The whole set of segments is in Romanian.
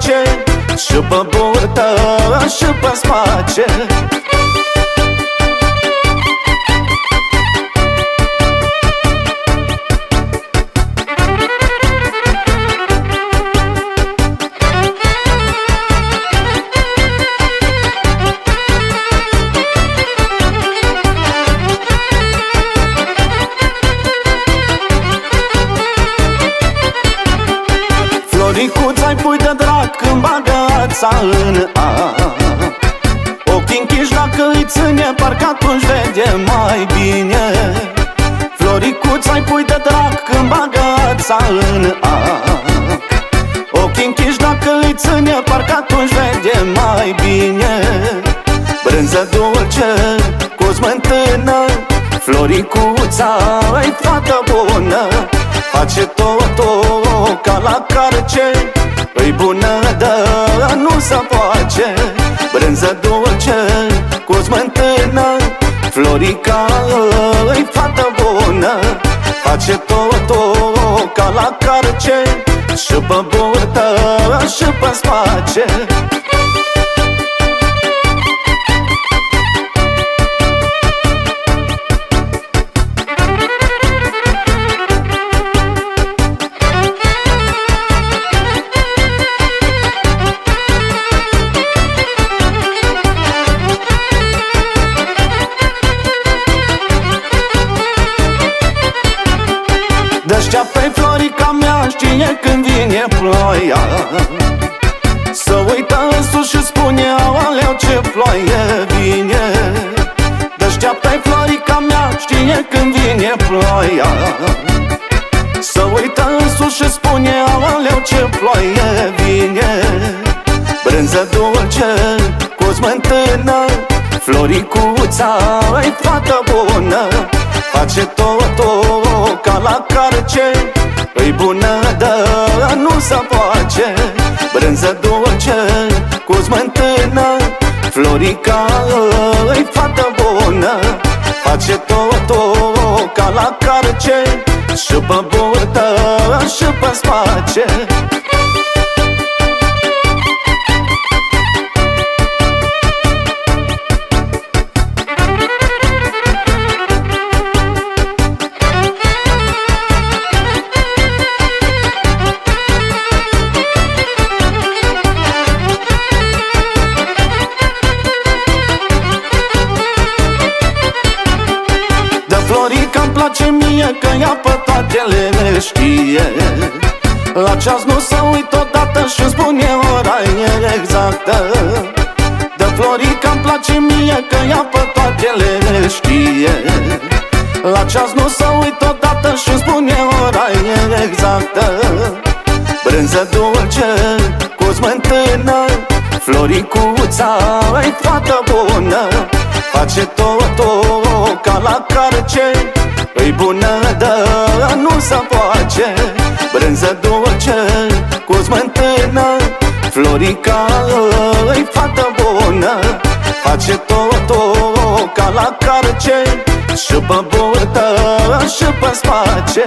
la carce Și pe burtă și pe space bagața în ap Ochii închiși dacă îi ține, parcă atunci vede mai bine. Floricuța-i pui de drac când bagața în ap Ochii închiși dacă îi ține, parcă atunci vede mai bine. Brânză dulce cu smântână Floricuța e fată bună. Face totul ca la carce Îi bună, dă, nu se poace Brânză dulce cu smântână Florica e fată bună. Face totul ca la carce Și pe burtă și pe space Îi bună, dă, nu se poace Brânză dulce cu smântână. Florica, e fată bună Face totul ca la carce. Și pe burtă și pe space știe. La ceas nu se uit odată și spune ora e exactă. De Florica îmi place mie că ea pe toate le știe. La ceas nu se uit odată și spune ora e exactă. Brânză dulce cu smântână Floricuța e fată bună. Face totul ca la carce Îi bună, dă, nu se poace Brânză dulce cu smântână. Florica e fată bună. Face totul ca la carce. Și pe burtă și pe space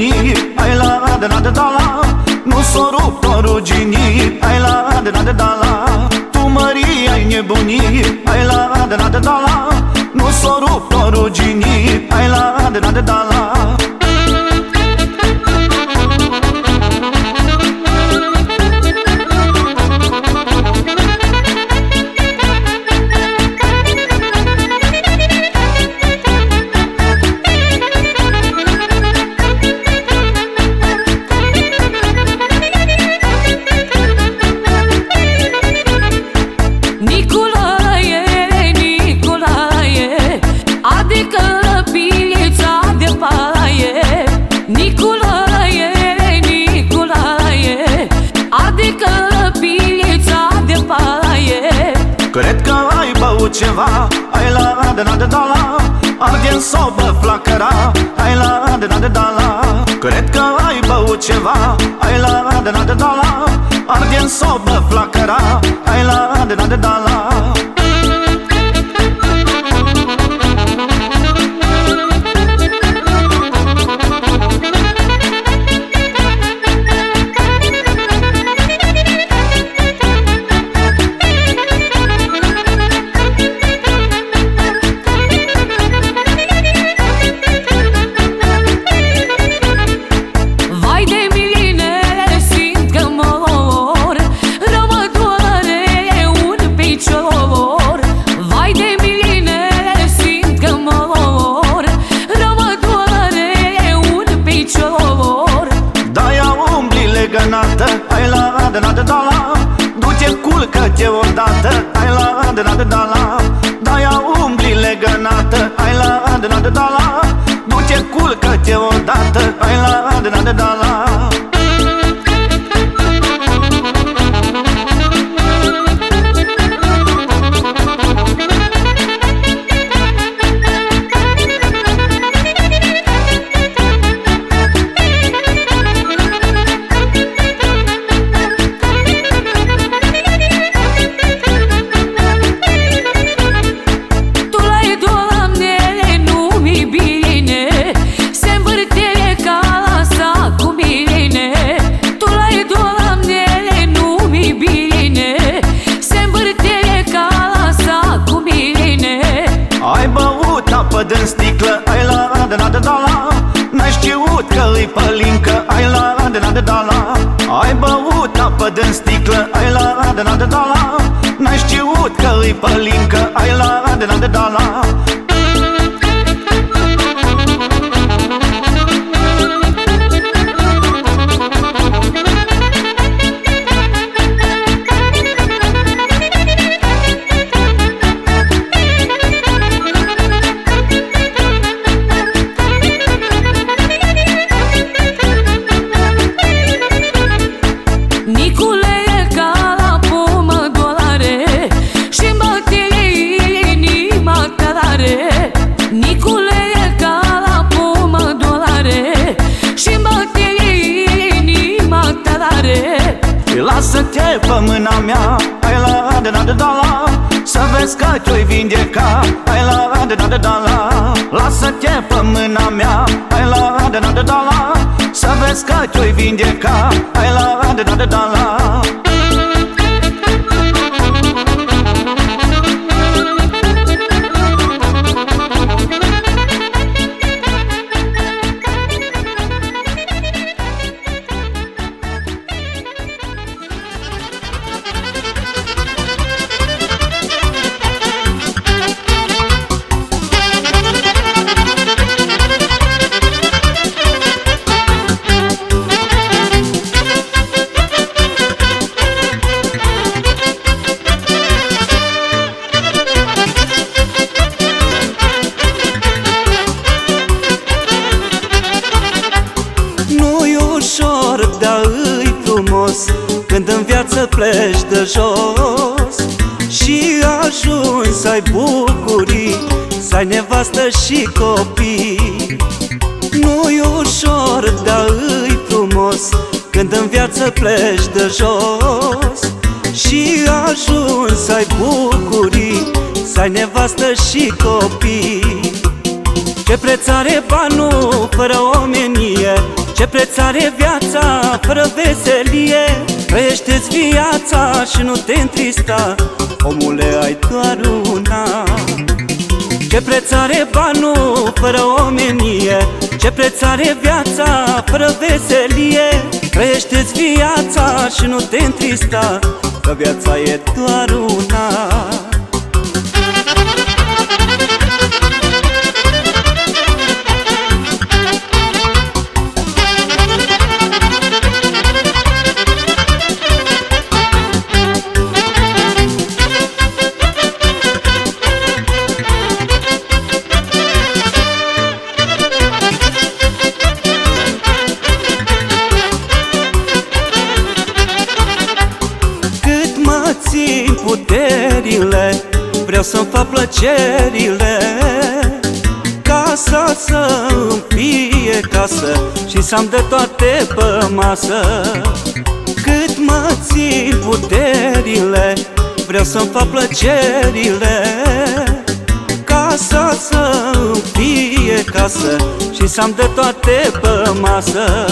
ruginii Ai la adena de dala Nu s-o rupt o ruginii Ai la adena de dala Tu mării ai nebunii. Ai la adena de dala Nu s-o rupt o ruginii Ai la adena de dala ai băut ceva Ai la de la de da la. Ardent sobă flacăra Ai la de la de da la. Cred că ai băut ceva Ai la de la de da la. Ardent sobă flacăra Ai la de la de da la te odată Hai la de la de da la Da-ia umbli legănată Hai la de la de da la Du-te culcă-te odată Hai la de la de da la nu te întrista Omule, ai doar una. Ce preț are banul fără omenie? Ce preț are viața fără veselie? Trăiește-ți viața și nu te întrista Că viața e doar una casă Și să-am de toate pe masă. Cât mă țin puterile Vreau să-mi fac plăcerile. Casa să-mi fie casă Și să-am de toate pe masă.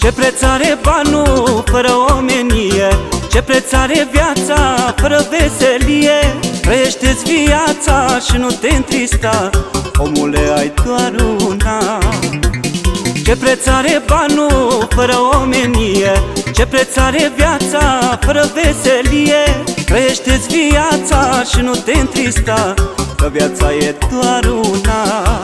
Ce preț are banul fără omenie? Ce preț are viața fără veselie? Trăiește-ți viața și nu te întrista. Omule, ai doar una Ce preț are banul fără omenie? Ce preț are viața fără veselie? Trăiește-ți viața și nu te întrista Că viața e doar una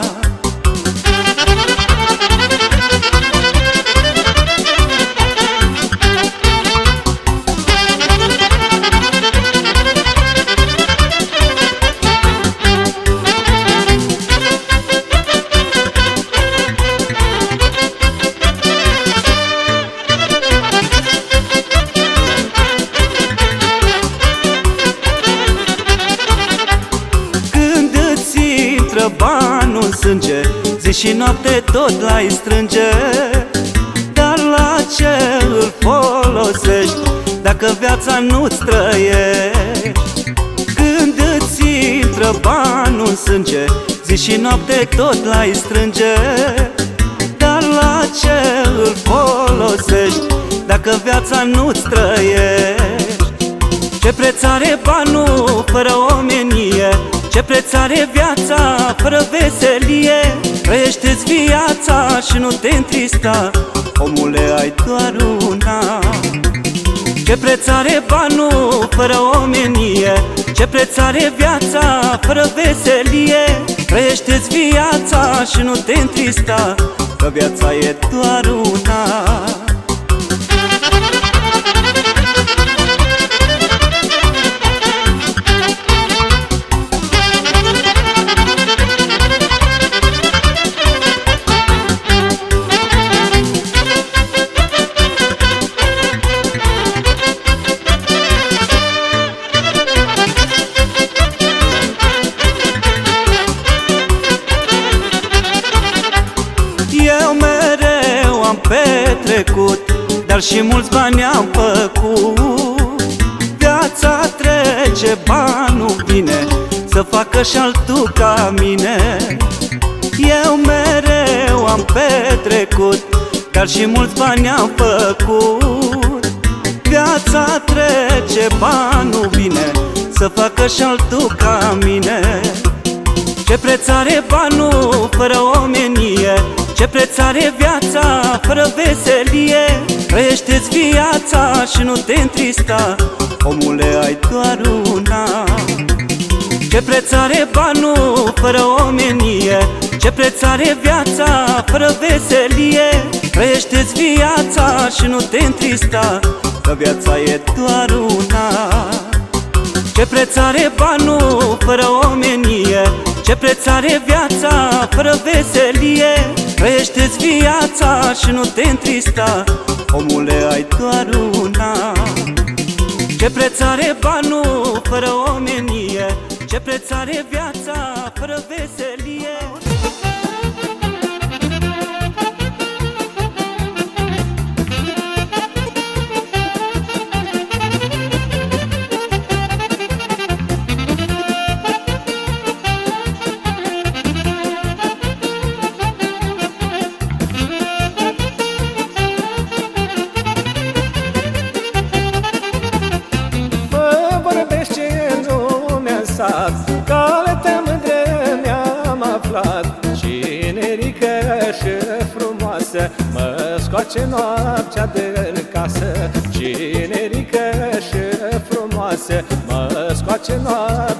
Zi și noapte tot l-ai strânge Dar la ce îl folosești Dacă viața nu-ți trăiești? Când îți intră banul în sânge Zi și noapte tot l-ai strânge Dar la ce îl folosești Dacă viața nu-ți trăiești? Ce preț are banul fără omenie ce preț are viața fără veselie? Trăiește-ți viața și nu te întrista. Omule, ai doar una. Ce preț are banul fără omenie? Ce preț are viața fără veselie? Trăiește-ți viața și nu te întrista Că viața e doar una Dar și mulți bani am făcut. Viața trece, banul vine Să facă și altul ca mine. Eu mereu am petrecut Dar și mulți bani am făcut. Viața trece, banul vine Să facă și altul ca mine Ce preț are banul fără omenie? Ce preț are viața fără veselie? Trăiește-ți viața și nu te întrista Omule, ai doar una. Ce preț are banul fără omenie? Ce preț are viața fără veselie? Trăiește-ți viața și nu te întrista Că viața e doar una. Ce preț are banul fără omenie Ce preț are viața fără veselie? Trăiește-ți viața și nu te întrista. Omule, ai doar una. Ce preț are banul fără omenie? Ce preț are viața fără veselie scoace noaptea de casă. Generică și frumoasă Mă scoace noaptea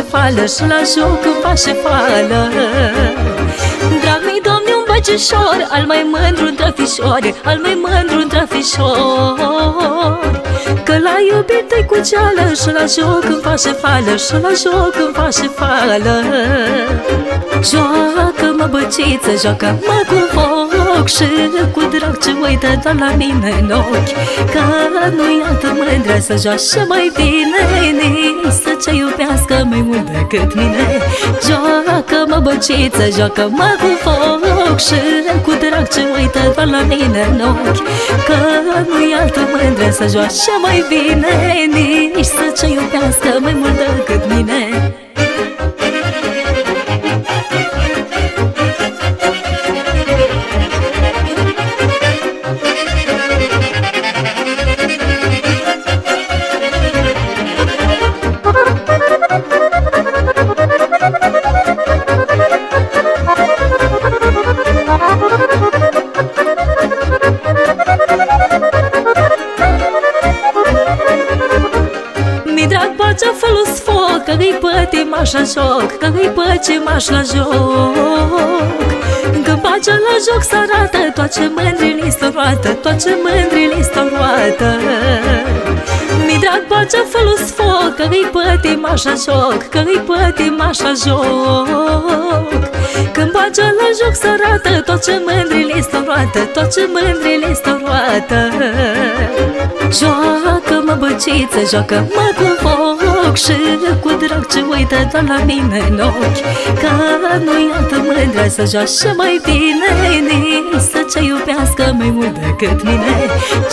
fală Și la joc îmi face fală. Drag mi domne un băcișor Al mai mândru între fișori Al mai mândru între fișori Că l-a iubit îi cu ceală Și la joc îmi face fală Și la joc îmi face fală. Joacă-mă băciță, joacă-mă cu foc Și cu drag ce uită doar la mine în ochi. Că nu-i altă mândră să joace mai bine Nici să ce iubească mai mult decât mine. Joacă-mă băciță, joacă-mă cu foc Și cu drag ce uită doar la mine în ochi. Că nu-i altă mândră să joace mai bine Nici să ce iubească pătim așa joc Că îi păcim așa la joc. Când bacea la joc să arată Toate mândrile s roată Toate mândrile s roată. Mi drag bacea folos foc Că îi pătim așa joc Că îi pătim așa joc. Când bacea la joc să arată Toate mândrile s roată Toate mândrile s roată Joacă-mă băciță, joacă-mă cu foc Și cu drag ce uită doar la mine în ochi. Că nu-i altă mândră să joace mai bine Nici să ce iubească mai mult decât mine.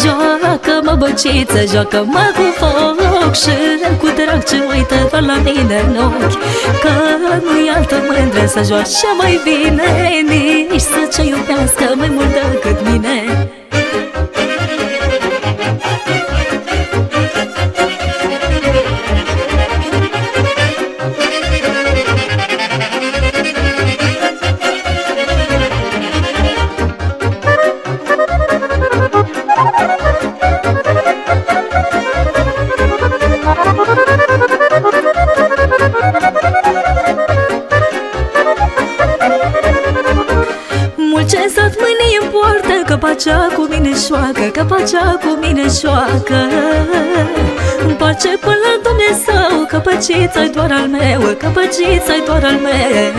Joacă-mă băciță, joacă-mă cu foc Și cu drag ce uită doar la mine în ochi. Că nu-i altă mândră să joace mai bine Nici să ce iubească mai mult decât mine Că pacea cu mine șoacă Îmi place până la Dumnezeu. Că păcița doar al meu Că păcița doar al meu.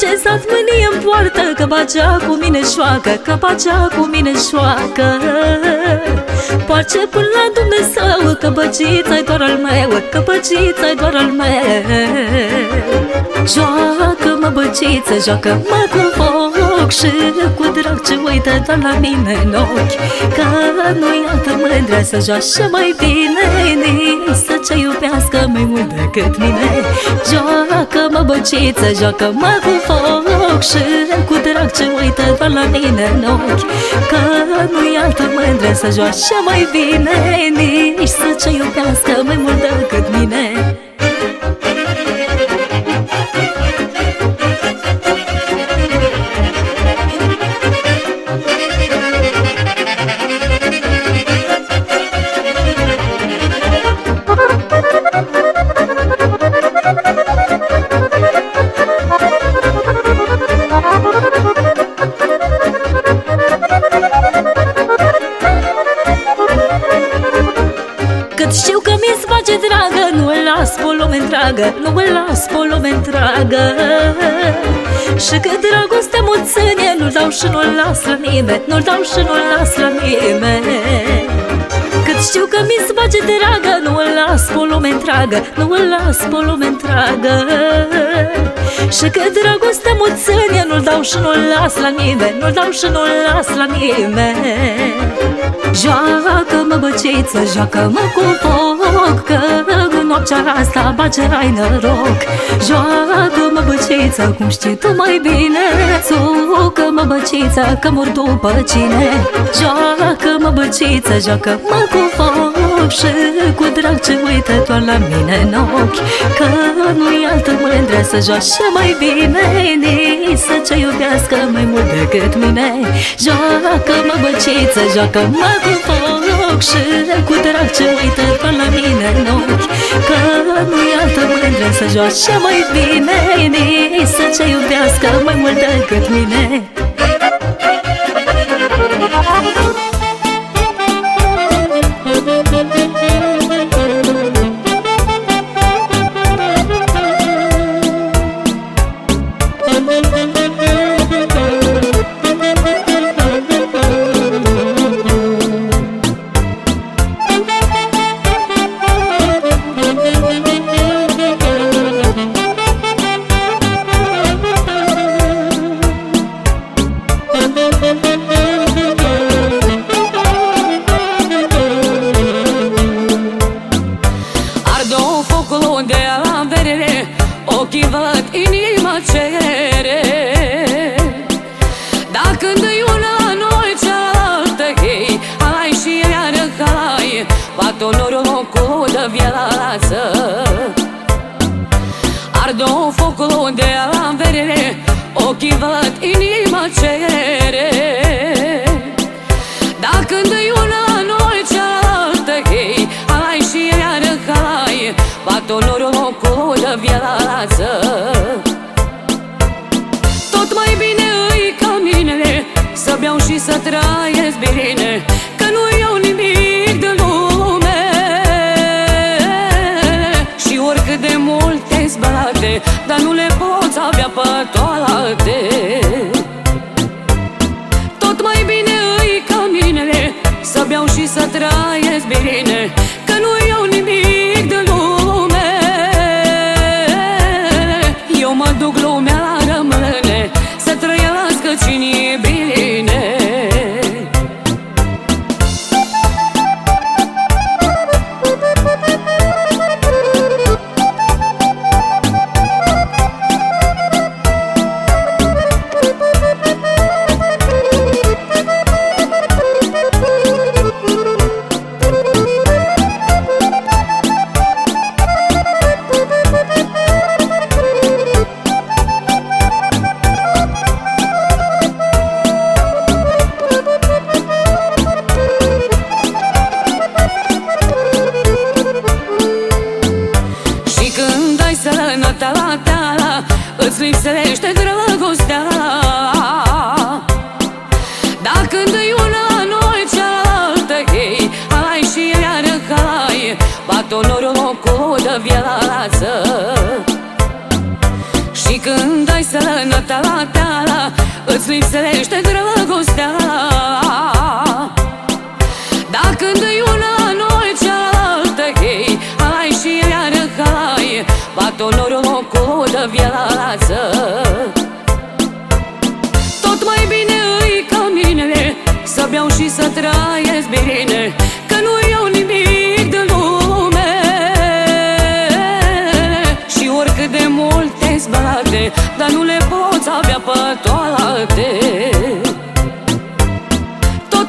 Ce sat mânie în poartă Că pacea cu mine șoacă Că pacea cu mine șoacă. Poarce până la Dumnezeu Că păcița doar al meu Că păcița doar al meu. Joacă-mă băciță, joacă-mă cu foc Și cu drag ce uită doar la mine în ochi. Că nu-i altă mândră să joace mai bine Să ce iubească mai mult decât mine. Joacă-mă băciță, joacă-mă cu foc Și cu drag ce uită doar la mine în ochi. Că nu-i altă mândră să joace mai bine Nici să ce iubească mai mult decât mine Și că dragostea muțenie Nu-l dau și nu-l las la nimeni Nu-l dau și nu-l las la nimeni Cât știu că mi-s bage dragă Nu-l las pe o lume întreagă Nu-l las pe o lume întreagă. Și că dragostea muțenie Nu-l dau și nu-l las la nimeni Nu-l dau și nu-l las la nimeni Joacă-mă băciță, joacă-mă cu foc Că noaptea asta bagerai noroc. Joacă-mă băciță, cum știi tu mai bine. Țucă-mă băciță, că mor după cine. Joacă-mă băciță, joacă-mă cu foc Și cu drag ce uită doar la mine în ochi. Că nu-i altă mândră să joace mai bine Nici să ce iubească mai mult decât mine. Joacă-mă băciță, joacă-mă cu foc Și cu drag ce uită doar la mine în ochi. Că nu-i altă mândră să joace mai bine Nici să ce iubească mai mult decât mine. Îți lipsește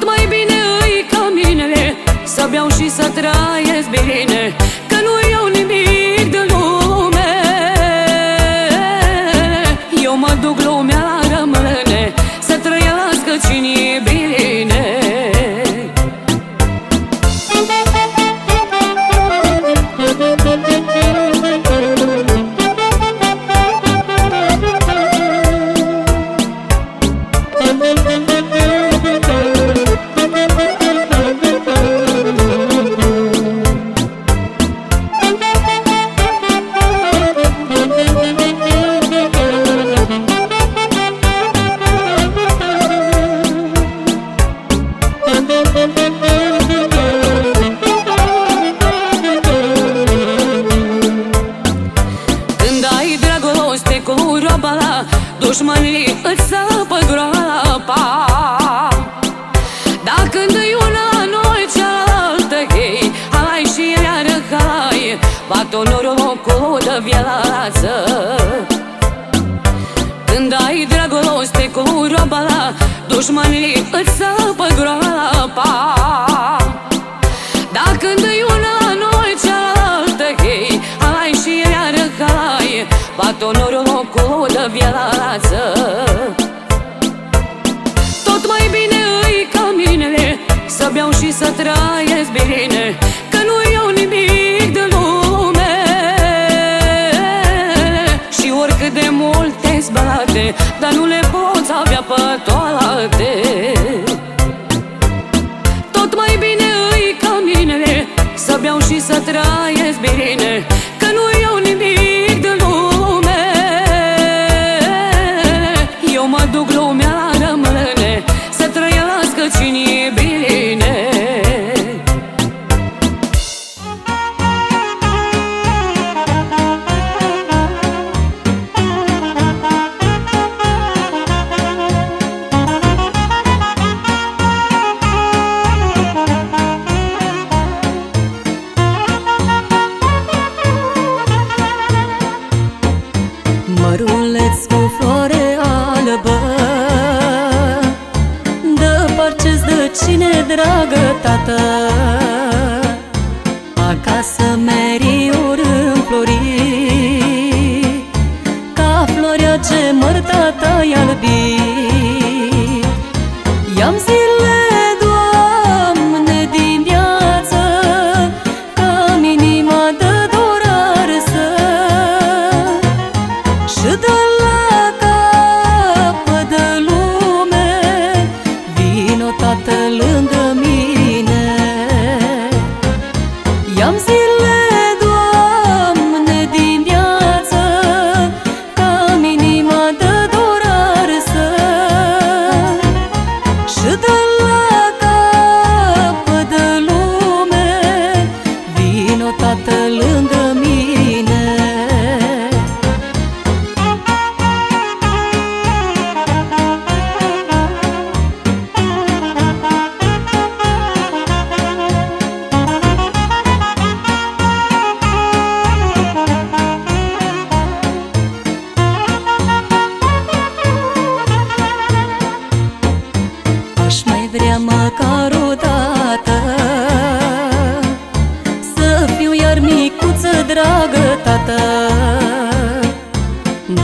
mai bine îi ca minele Să beau și să trăiesc bine.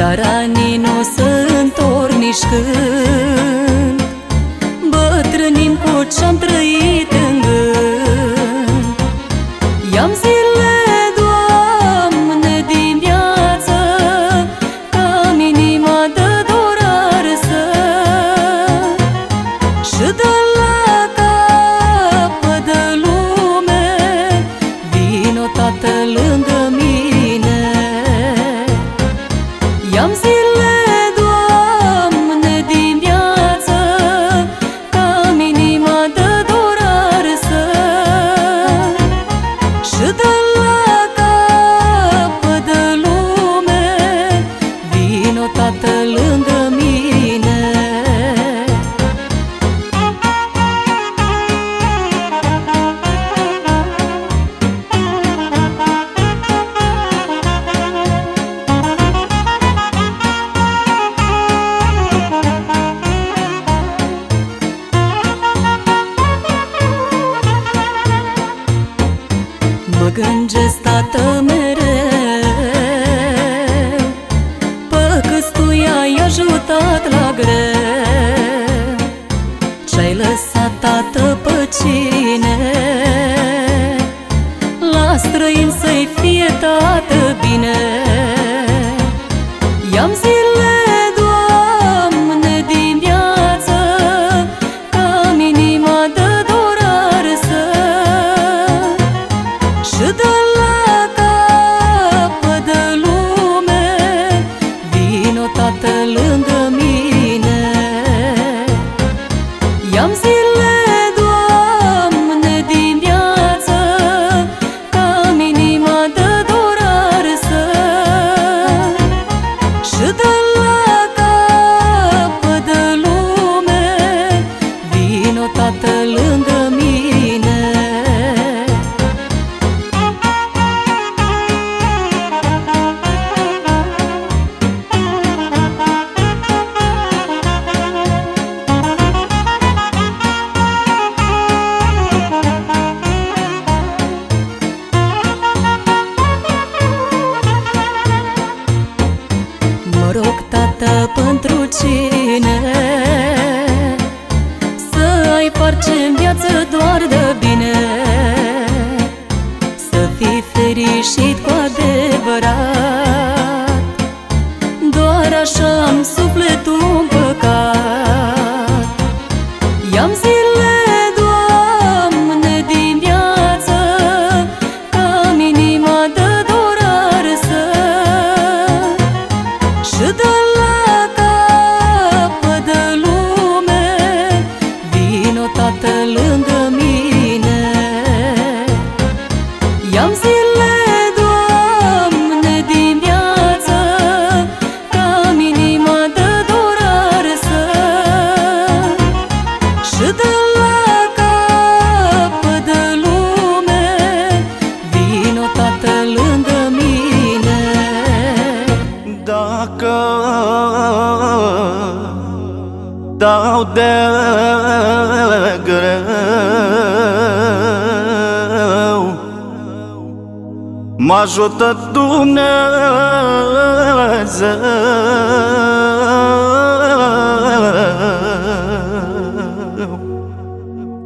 Dar anii nu se întorc nici când Bătrânim cu ce-am trăit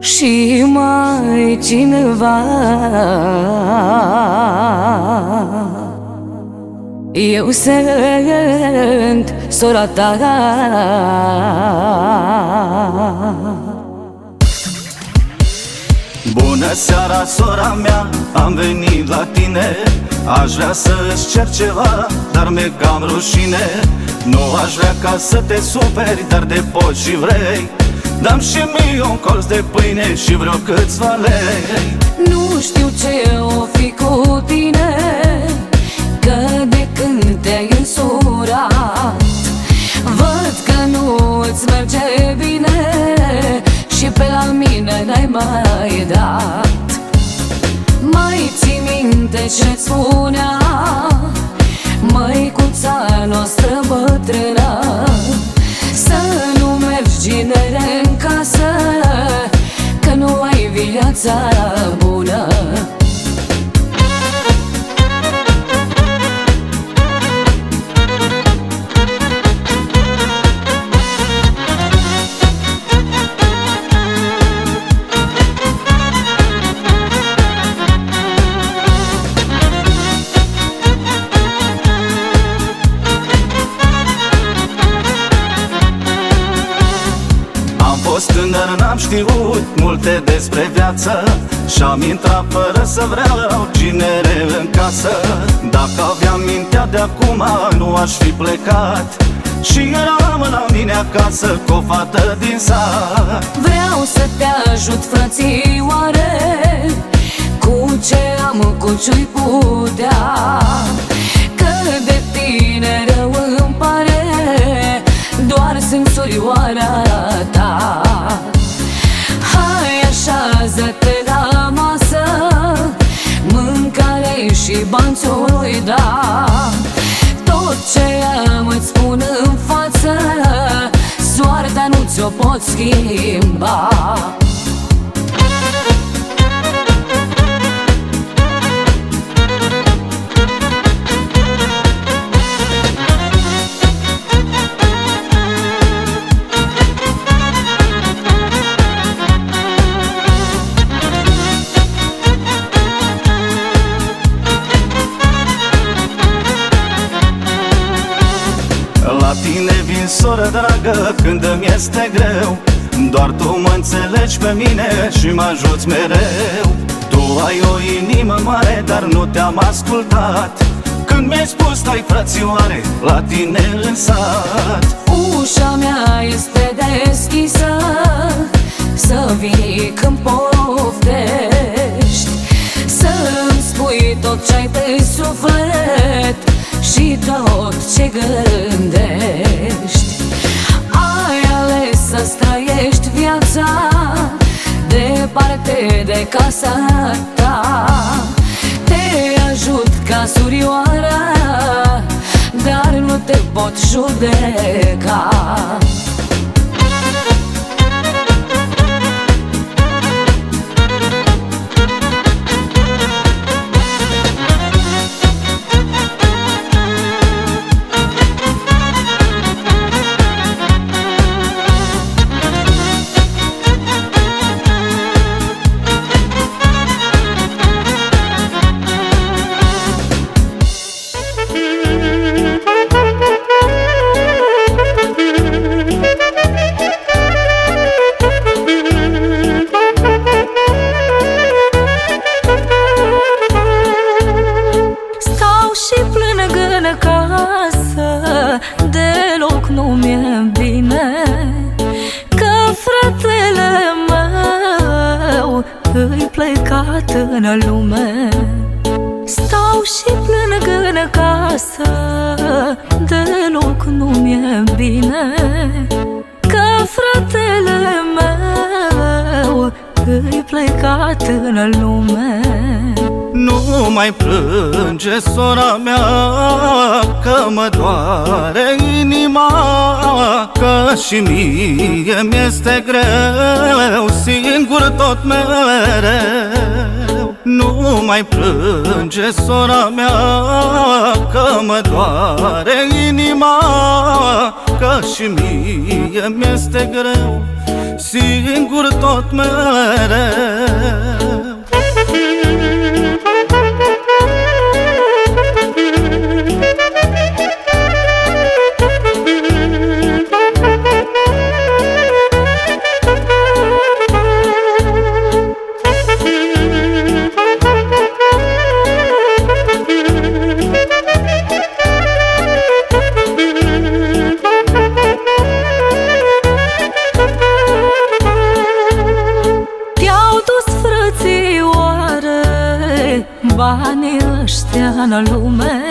Și mai cineva. Eu sunt sora ta Bună seara, sora mea, am venit la tine. Aș vrea să-ți cer ceva, dar mi-e cam rușine. Nu aș vrea ca să te superi, dar de poți și vrei. Dăm și mie un colț de pâine și vreo câțiva lei. Nu știu ce o fi cu tine Că de când te-ai însurat. Văd că nu îți merge n-ai mai dat. Mai ții minte ce-ți spunea Măicuța noastră bătrână? Să nu mergi ginere în casă Că nu ai viața știut multe despre viață Și-am intrat fără să vreau ginere în casă Dacă aveam mintea de acum nu aș fi plecat Și eram la mine acasă cu o fată din sat. Vreau să te ajut frățioare Cu ce am, cu ce-i putea. Că de tine rău îmi pare Doar sunt surioara ta bani ți-o da. Tot ce am îți spun în față Soarta nu ți-o pot schimba dragă când îmi este greu Doar tu mă înțelegi pe mine și mă ajuți mereu. Tu ai o inimă mare, dar nu te-am ascultat. Când mi-ai spus stai frățioare la tine în sat. Ușa mea este deschisă Să vii când poftești. Să-mi spui tot ce ai pe suflet Și tot ce gândești. Ai ales să străiești viața Departe de casa ta. Te ajut ca surioara Dar nu te pot judeca și mie mi-este greu Singur tot mereu. Nu mai plânge sora mea Că mă doare inima Că și mie mi-este greu Singur tot mereu în lume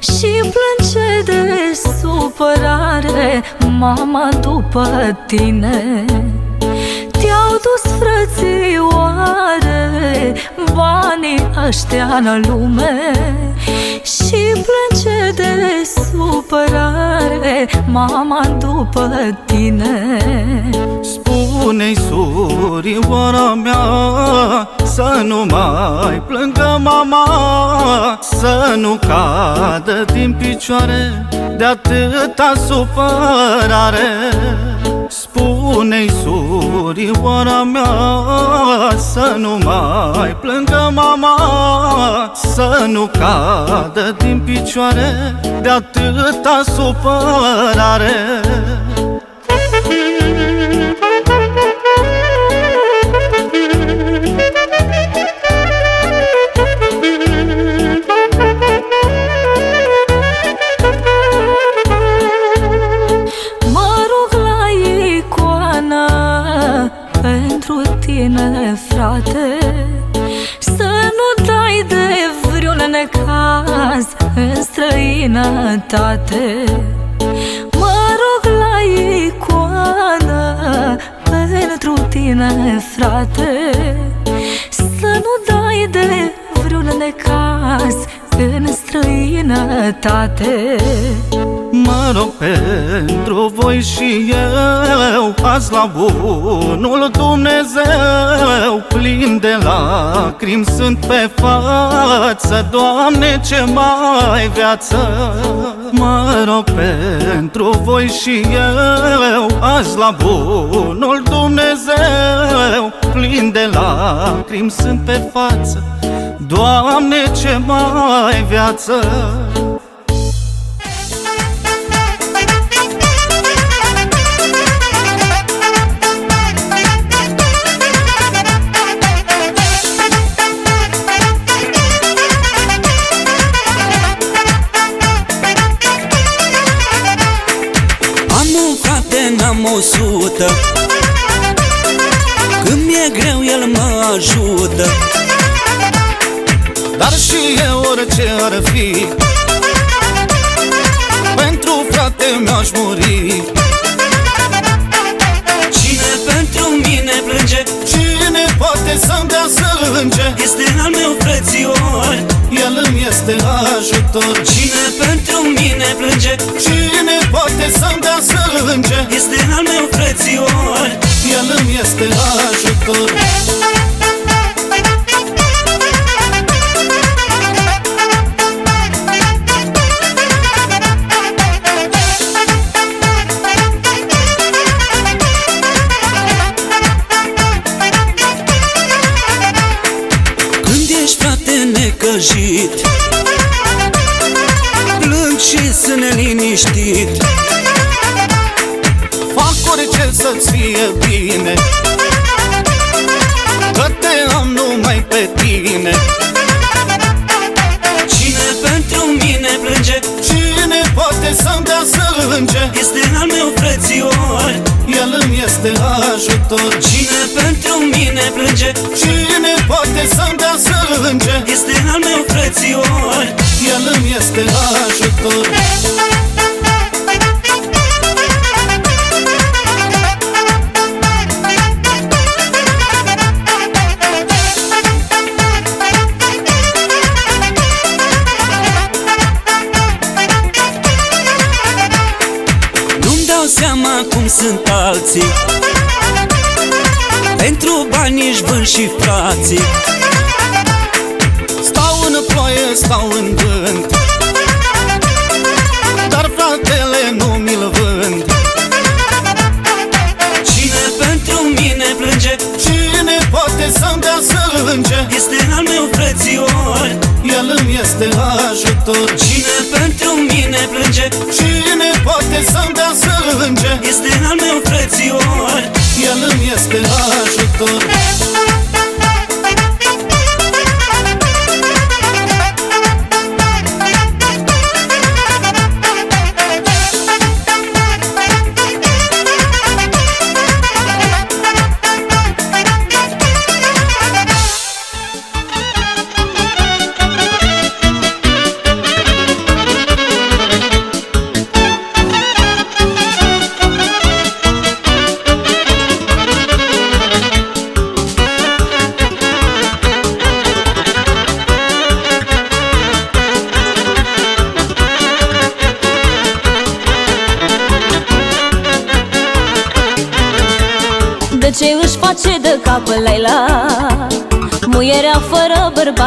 Și plânge de supărare. Mama după tine Te-au dus frățioare. Banii ăștia în lume Și plânge de supărare. Mama după tine. Spune-i surioara mea Să nu mai plângă mama Să nu cadă din picioare De atâta supărare. Spune-i surioara mea Să nu mai plângă mama Să nu cadă din picioare De atâta supărare în străinătate. Mă rog la icoană pentru tine, frate. Să nu dai de vreun necaz în străinătate. Mă rog pentru voi și eu Azi la bunul Dumnezeu Plin de lacrimi sunt pe față. Doamne ce mai viață! Mă rog pentru voi și eu Azi la bunul Dumnezeu Plin de lacrimi sunt pe față. Doamne ce mai viață ar fi. Pentru frate mi-aș muri. Cine pentru mine plânge? Cine poate să-mi dea sânge Este al meu frățior. El îmi este ajutor. Cine pentru mine plânge? Cine poate să-mi dea sânge Este al meu frățior. El îmi este ajutor își vând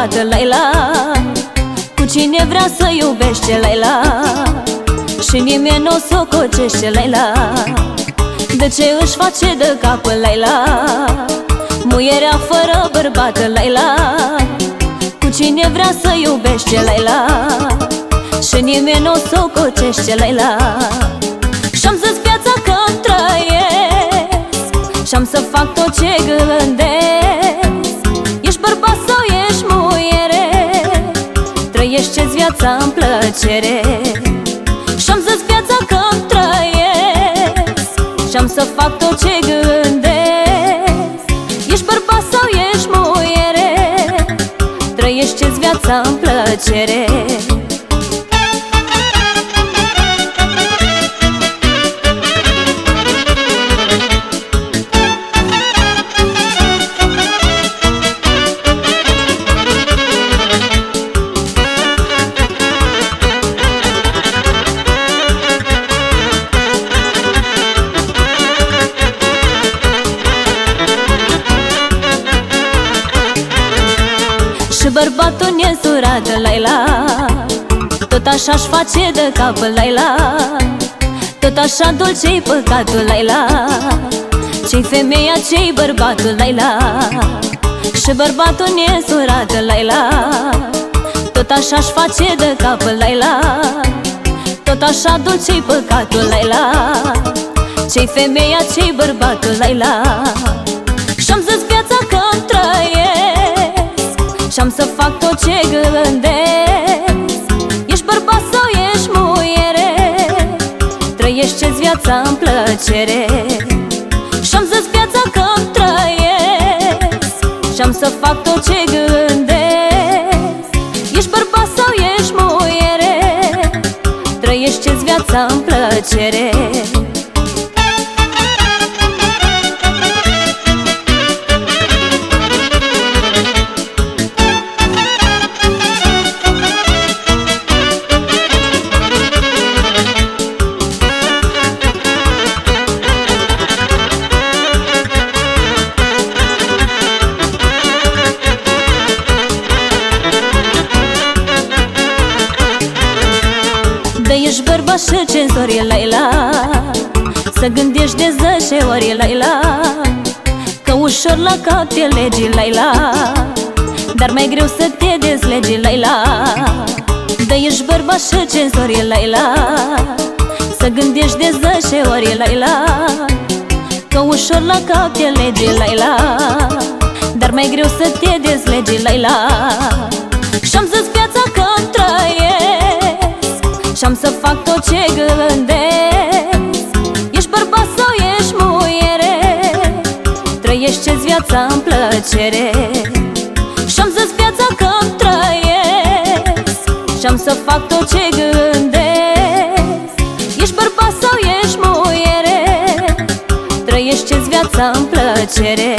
fără bărbat Laila. Cu cine vrea să iubește Laila? Și nimeni nu o sococește Laila. De ce își face de cap Laila? Muierea fără bărbat Laila. Cu cine vrea să iubește Laila? Și nimeni nu o sococește Laila. Și-am zis viața că trăiesc. Și-am să fac tot ce gândesc viața în plăcere. Și-am zis viața că trăiesc. Și-am să fac tot ce gândesc. Ești bărbat sau ești muiere Trăiește-ți viața în plăcere Tot așa-și face de cap Laila. Tot așa dulce-i păcatul Laila. Ce-i femeia, ce-i bărbatul Laila? Și bărbatul nesurat Laila. Tot așa-și face de cap Laila. Tot așa dulce-i păcatul Laila. Ce-i femeia, ce-i bărbatul Laila? Și-am zis viața că trăiesc. Și-am să fac tot ce gândesc viața în plăcere. Și-am zis viața că trăiesc Și-am să fac tot ce gândesc. Ești bărbat sau ești muiere Trăiește-ți viața în plăcere. ușor la cap te legi, Laila Dar mai greu să te dezlegi, Laila Da, ești bărbat și cenzori, Laila Să gândești de zece ori, Laila Că ușor la cap te legi, Laila Dar mai greu să te dezlegi, Laila Și-am zis viața că trăiesc. Și-am să fac tot ce gândesc. viața-mi plăcere. Și-am zis viața că-mi trăiesc. Și-am să fac tot ce gândesc. Ești bărbat sau ești muiere Trăiești ce-ți viața-mi plăcere.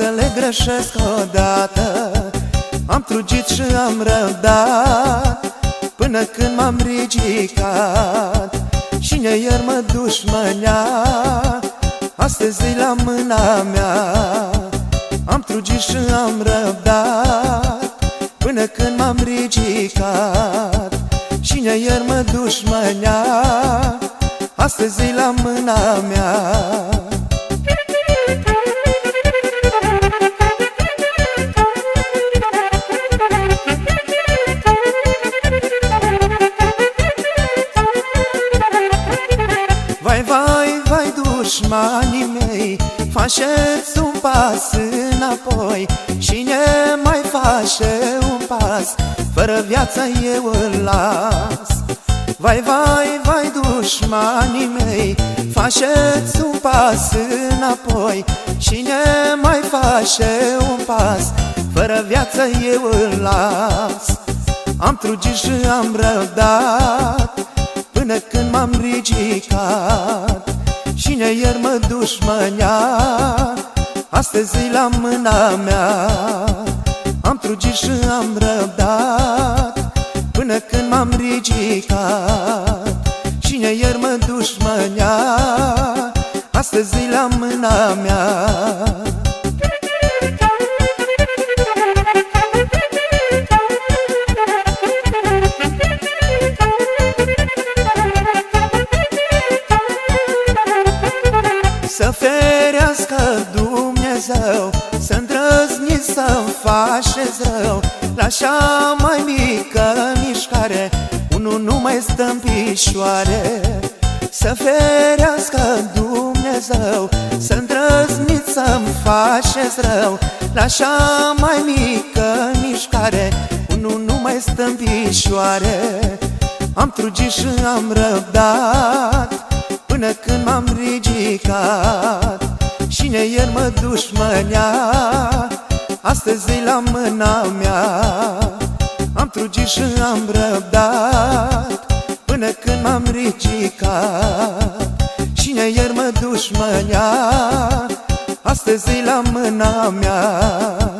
Să le greșesc odată. Am trugit și am răbdat Până când m-am ridicat Cine iar mă dușmânea Astăzi la mâna mea. Am trugit și am răbdat Până când m-am ridicat Cine iar mă dușmânea Astăzi la mâna mea dușmanii mei Faceți un pas înapoi Și ne mai face un pas. Fără viață eu îl las. Vai, vai, vai dușmanii mei Faceți un pas înapoi Și ne mai face un pas. Fără viață eu îl las. Am trugit și am răbdat Până când m-am ridicat Cine ieri mă dușmănea Astăzi la mâna mea. Am trugit și am răbdat Până când m-am ridicat. Cine ieri mă dușmănea Astăzi la mâna mea Dumnezeu să îndrăzni să-mi faceți rău. La așa mai mică mișcare Unul nu mai stă în pișoare Să ferească Dumnezeu să îndrăzni să-mi faceți rău. La așa mai mică mișcare Unul nu mai stă în pișoare Am trugit și am răbdat Până când m-am ridicat Cine ieri mă dușmănea Astăzi la mâna mea. Am trugit și am răbdat Până când m-am ridicat. Cine ieri mă dușmănea Astăzi la mâna mea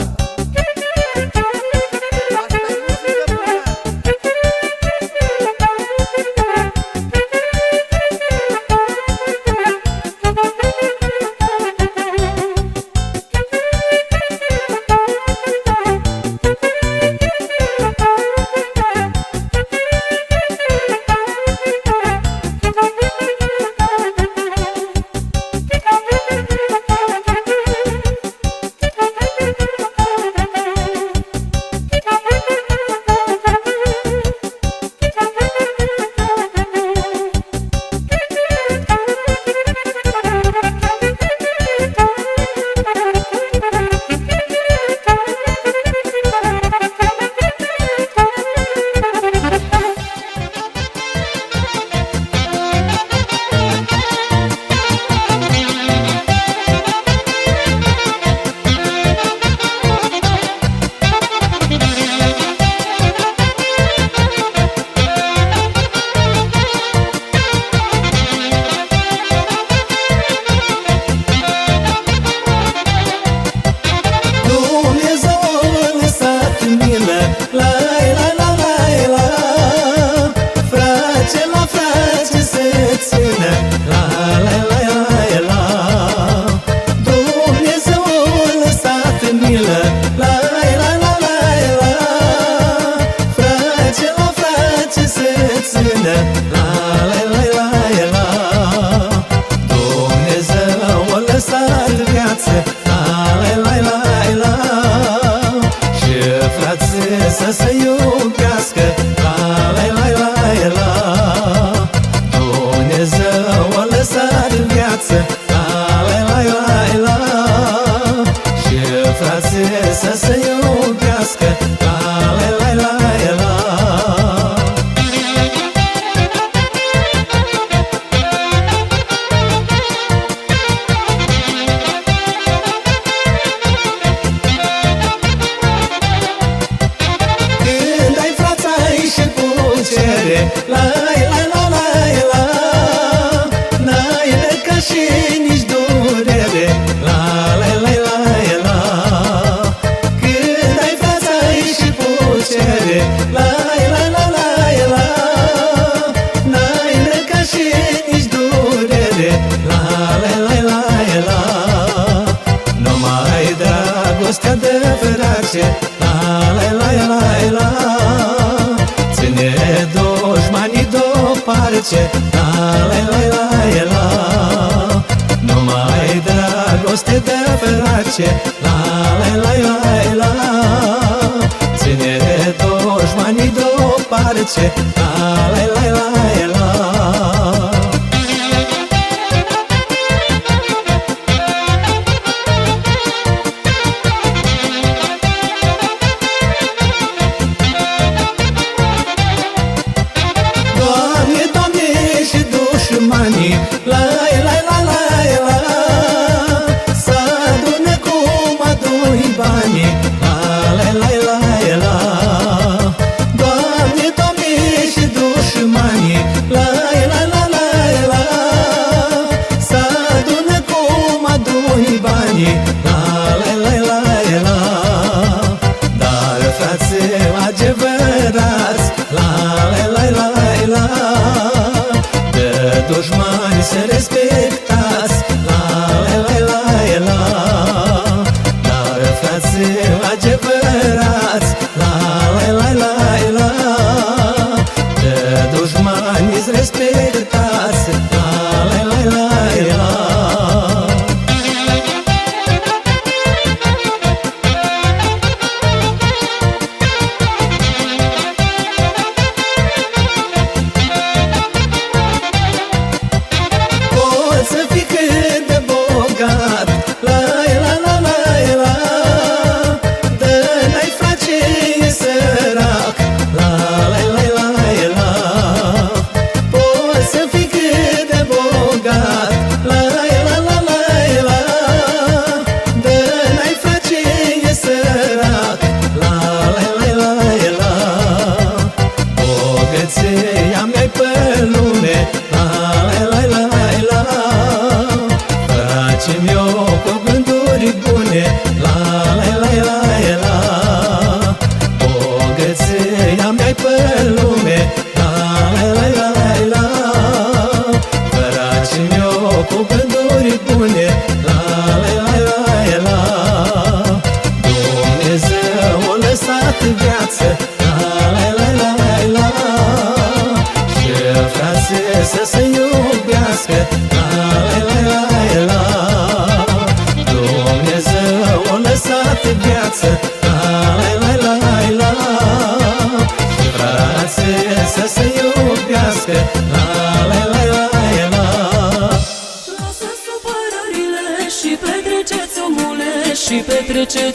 Sự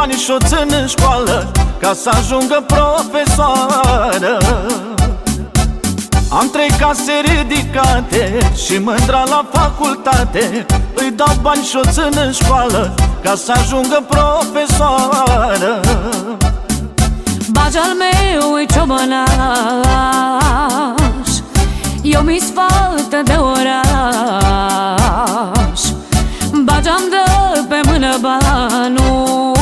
banișoți în școală Ca să ajungă profesoară. Am trei case ridicate Și mândra la facultate. Îi dau bani și o în școală Ca să ajungă profesoară. Bagi al meu e ciobănaș Eu mi sfaltă de oraș Bagi-am dă pe mână banul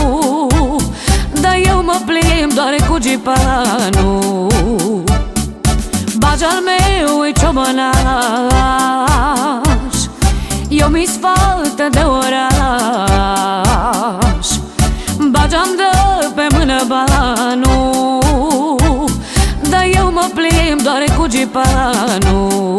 mă plimb doar cu gipanul Bagi al meu e ciobănaș. Eu mi sfaltă de oraș. Bagi-am dă pe mână banul mă plimb doar cu gipanul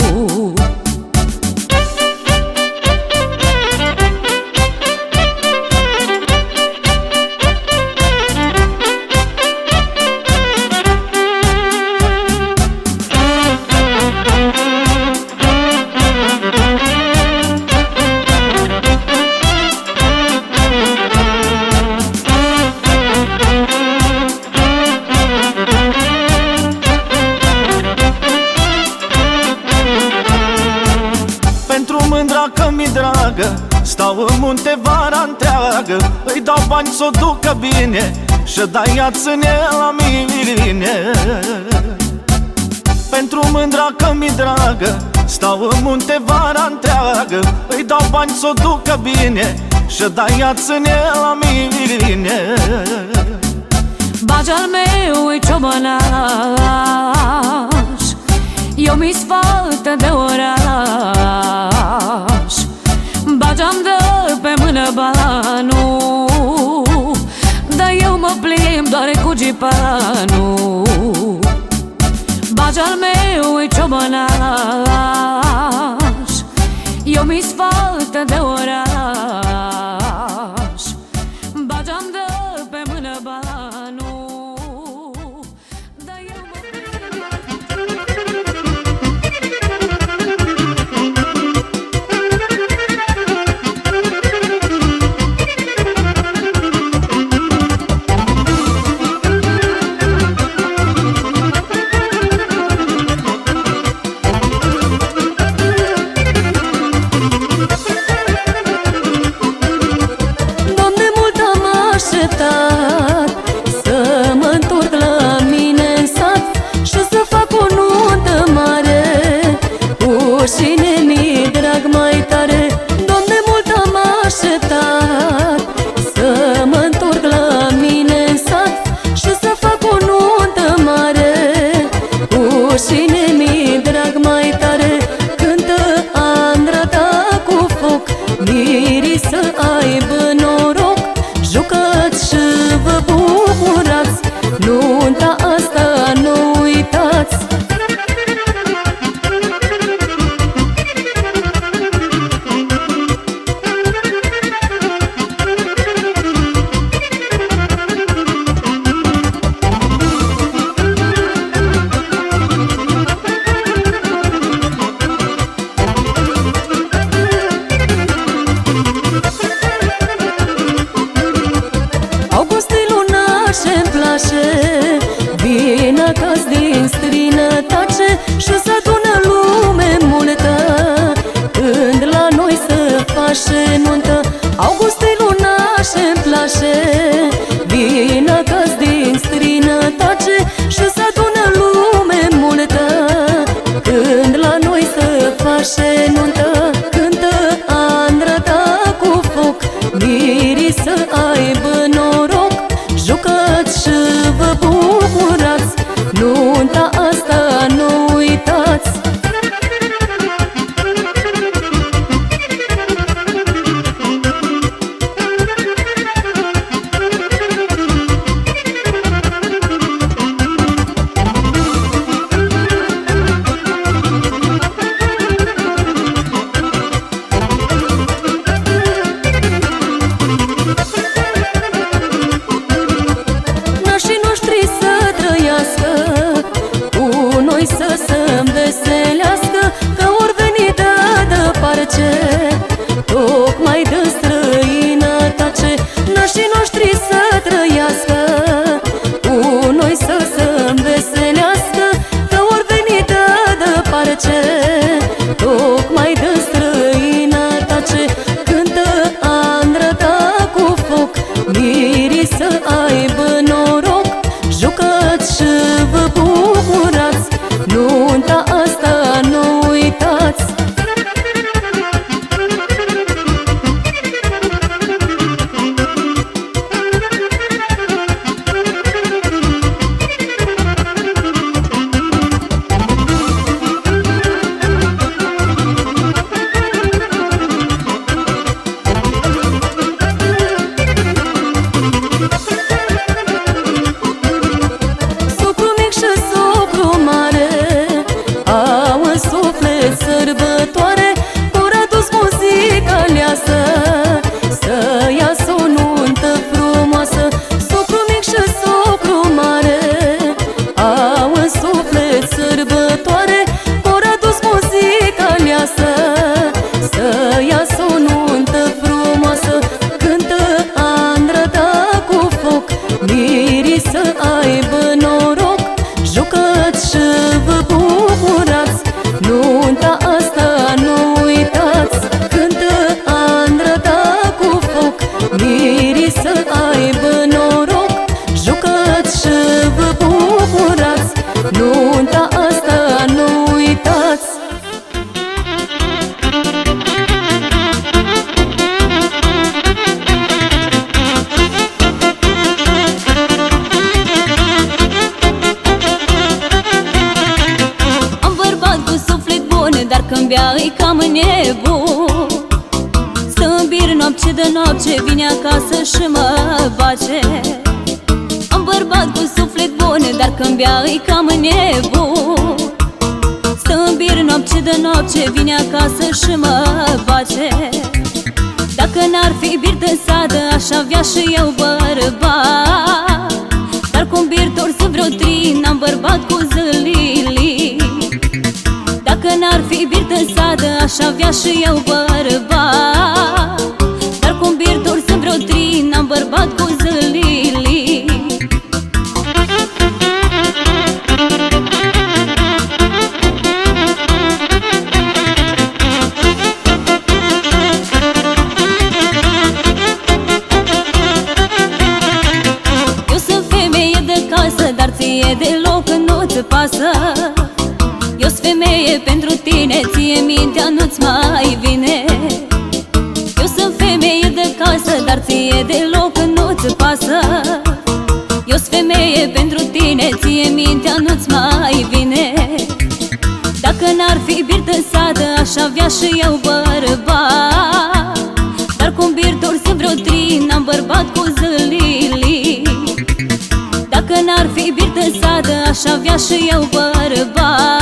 în munte vara întreagă Îi dau bani s-o ducă bine Și dai iațâne la mine. Pentru mândra că mi dragă Stau în munte vara întreagă Îi dau bani s-o ducă bine Și dai iațâne la mine. Bagi al meu e ciobănaș Eu mi sfaltă de oraș. Bagi-am de pe mână banul Dar eu mă plimb doar cu gipanul. Bagi al meu e ciobănaș. Eu mi sfaltă de oraș mai vine Dacă n-ar fi bir de sadă, aș avea și eu bărbat Dar cum bir sunt vreo trin, am bărbat cu zălili Dacă n-ar fi bir de sadă, aș avea și eu bărbat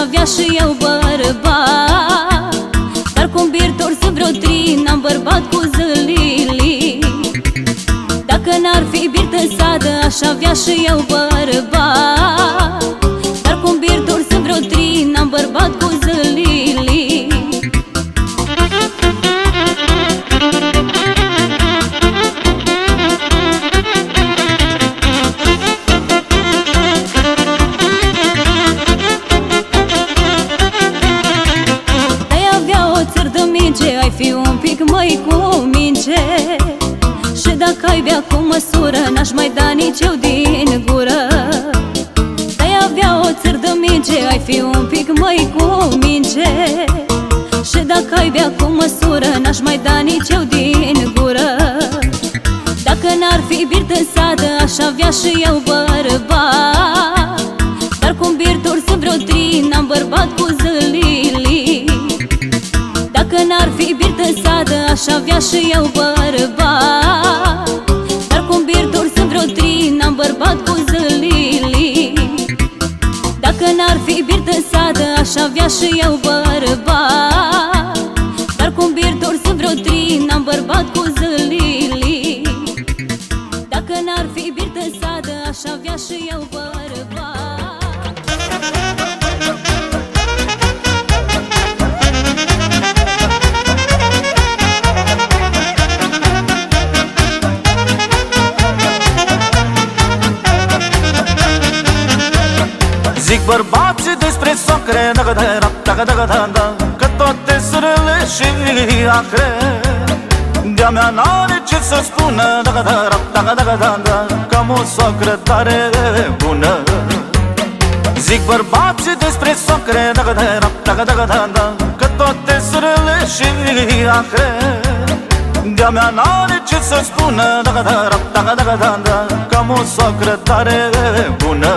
avea și eu bărbat Dar cum bir sunt vreo trin, am bărbat cu zălili Dacă n-ar fi bir de sadă, aș avea și eu bărbat și eu bărbat. Dar cum bir sunt vreo trin, am bărbat cu zălili Dacă n-ar fi bir de sadă, aș avea și eu bărbat. Dar cum bir sunt vreo trin, am bărbat cu zălili Dacă n-ar fi bir de sadă, aș avea și eu bărbat să spună Dacă da dacă da da da Că am o socră tare bună Zic bărbații despre socre Dacă da dacă da da da Că toate surele și acre de-a mea n-are ce să spună Dacă da dacă da da da Că am o socră tare bună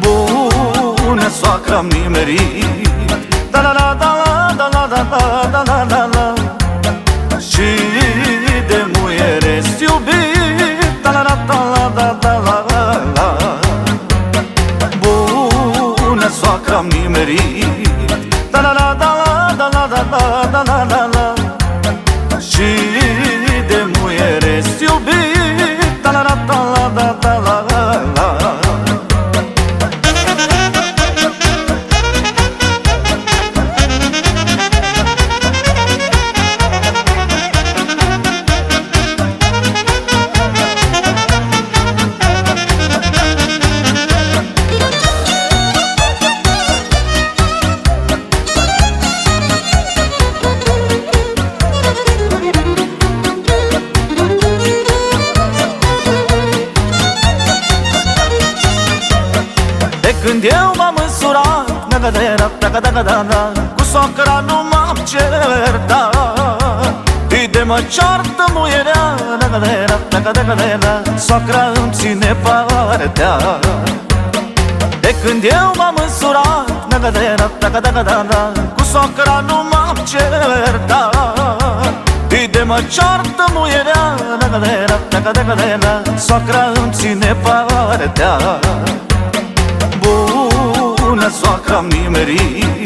bună soacră am nimerit Da la la da la da la da da da da da Socra îmi ține partea. Bună soacră am nimerit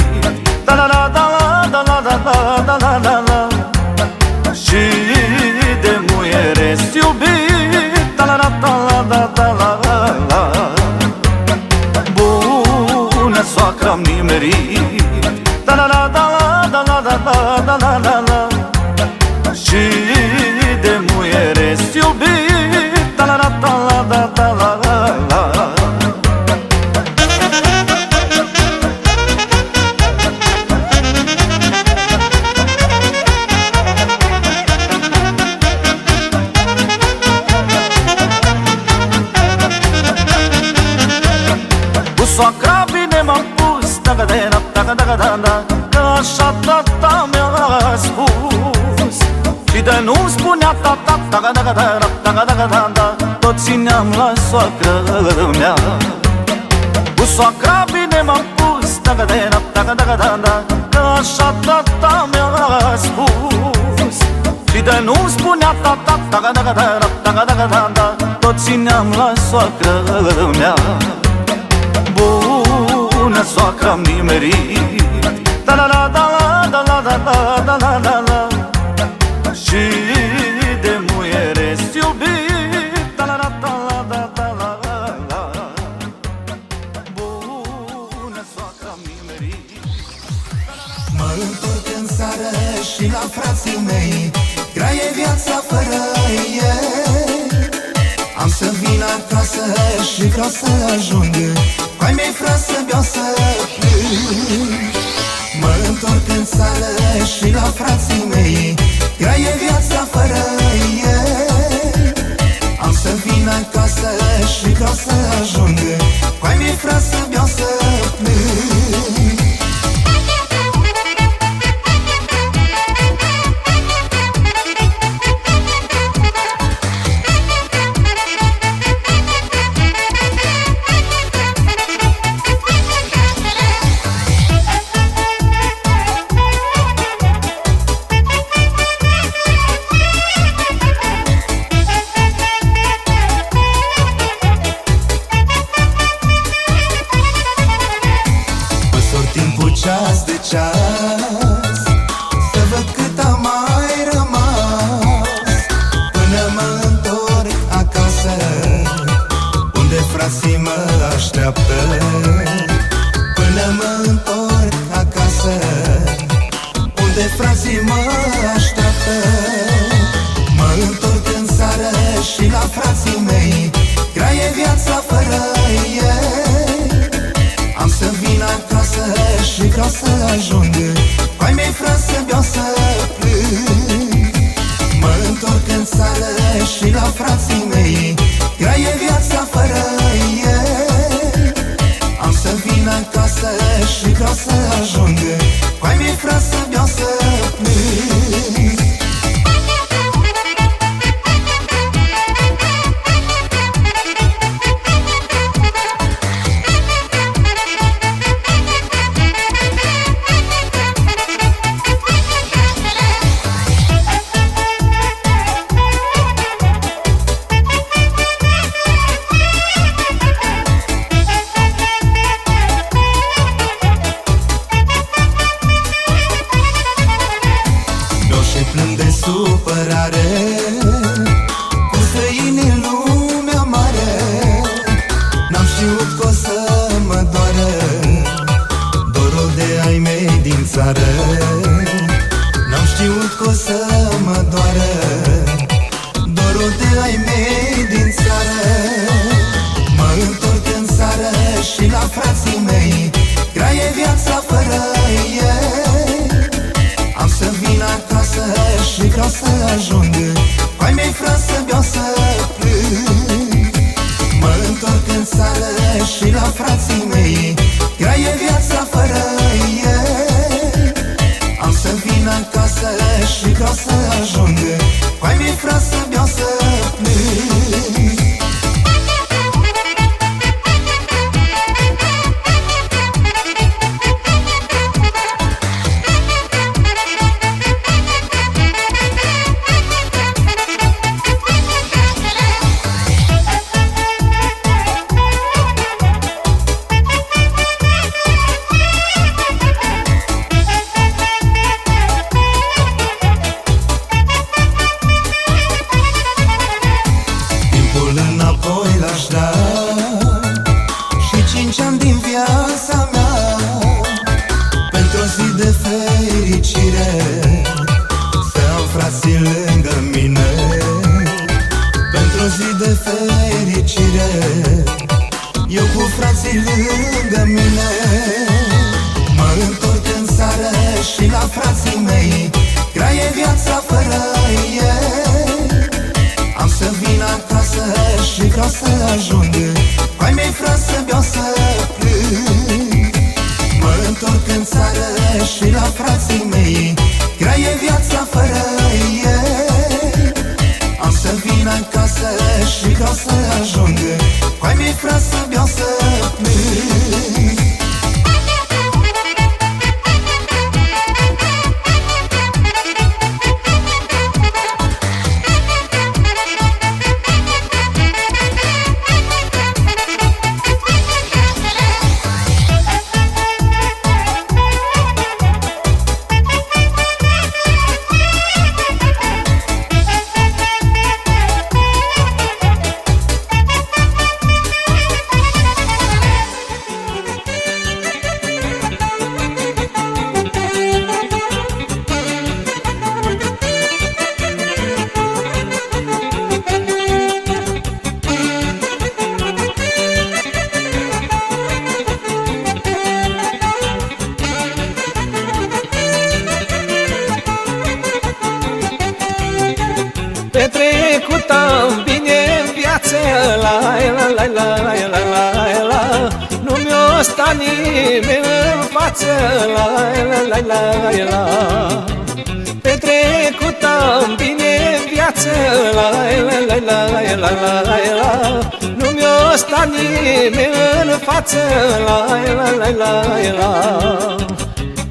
față la la la la la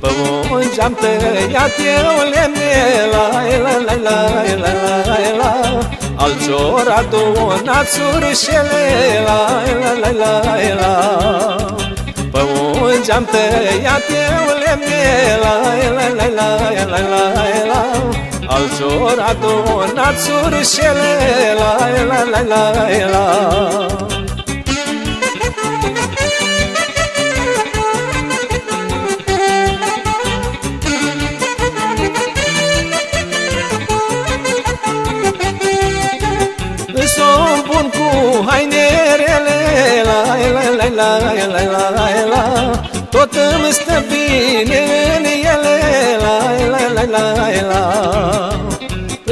Pe unde am tăiat eu lemne la la la la la la la Alțor adunat surșele la la la la la Pe unde am tăiat eu lemne la la la la la la la Alțor adunat surșele la la la la la Tot îmi stă bine în ele la la la la la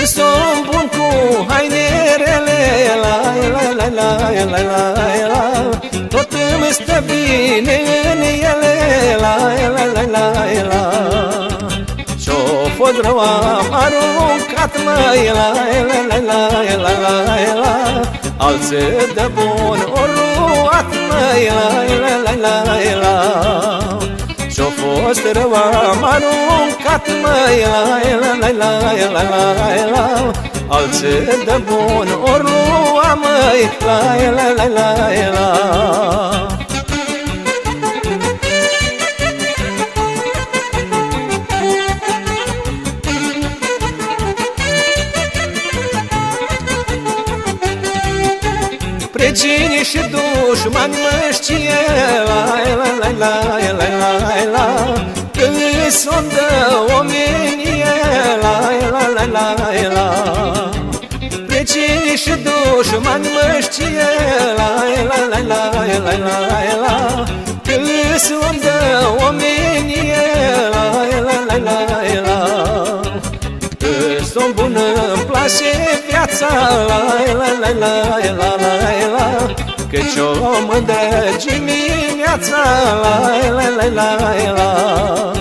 Sunt bun cu hainerele la la la la la la la Tot îmi stă bine în ele la la la la la Și-o fost rău am aruncat măi la la la la la la la Alții de bun ori luat măi, lai, lai, lai, lai, lai Și-o fost rău, am aruncat măi, lai, lai, lai, lai, lai, lai, lai Alții de bun o lua măi, lai, lai, lai, lai, lai dușmani mă știe Lai, lai, lai, lai, lai, lai, lai Când sunt de omenie Lai, lai, lai, lai, lai Preci și dușmani mă știe Lai, lai, lai, lai, lai, lai, lai Când sunt de omenie Lai, viața la la la la la la la Căci o mândră dimineața La la la la la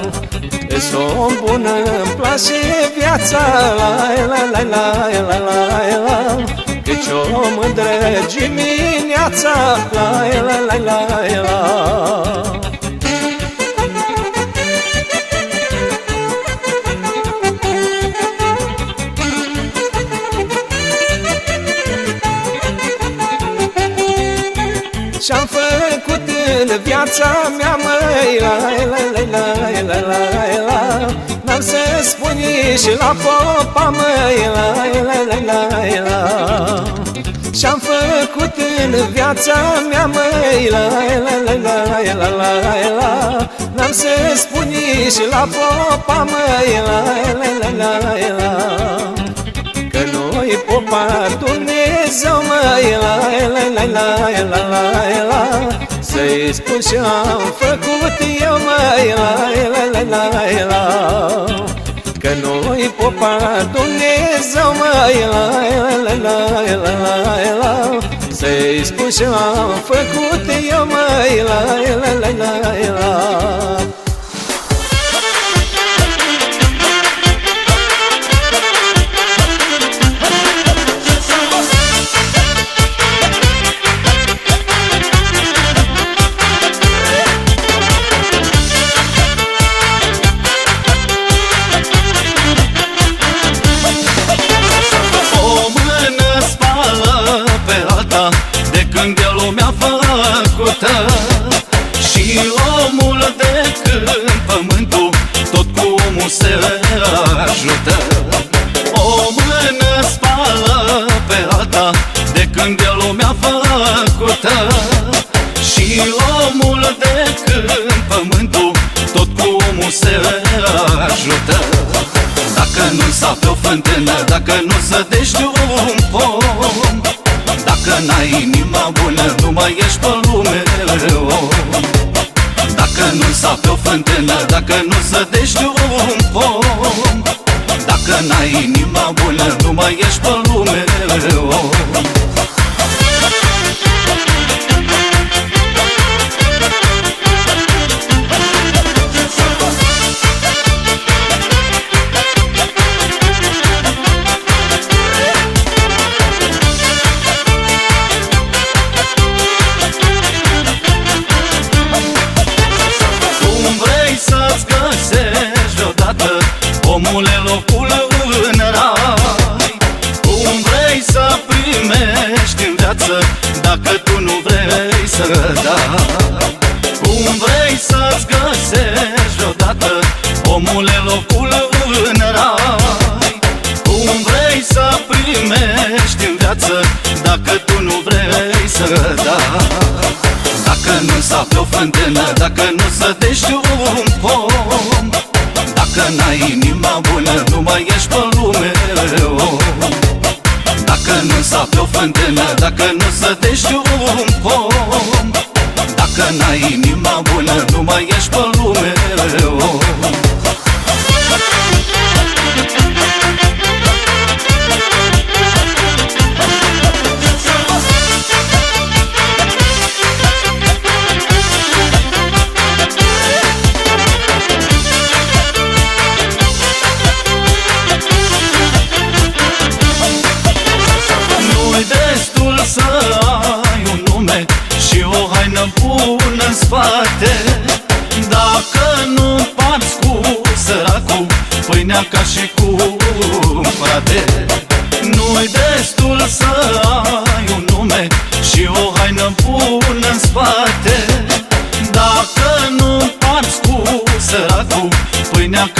Sunt bună, îmi place viața La la la la la la la Căci o mândră dimineața La la la la la Ce-am viața mea, măi, la la la la la la la N-am să spun și la popa, măi, la la la la la Ce-am făcut în viața mea, măi, la la la la la la la N-am să spun și la popa, măi, la la la la la Că noi popa Dumnezeu, măi, la la la la la la la Să-i spun ce-am făcut eu, măi, la la la la la Că noi popa Dumnezeu, măi, la la la la la la Să-i spun ce-am făcut eu, măi, la la la la la ajută. O mână spală pe alta De când e lumea făcută. Și omul de când pământul Tot cu omul se ajută. Dacă nu s-a pe o fântână Dacă nu sădești un pom dacă n-ai inima bună, nu mai ești pe lume Dacă nu sape o fântână, dacă nu sădești un pom Dacă n-ai inima bună, nu mai ești pe lume să dai Cum vrei să-ți găsești odată Omule locul în rai? Cum vrei să primești în viață Dacă tu nu vrei să dai Dacă nu sape o fântână Dacă nu sădești un pom? Dacă n-ai inima bună, nu mai ești pe lume Dacă nu sape o fântână, dacă nu sădești un pom. Dacă n-ai inima bună, nu mai ești pe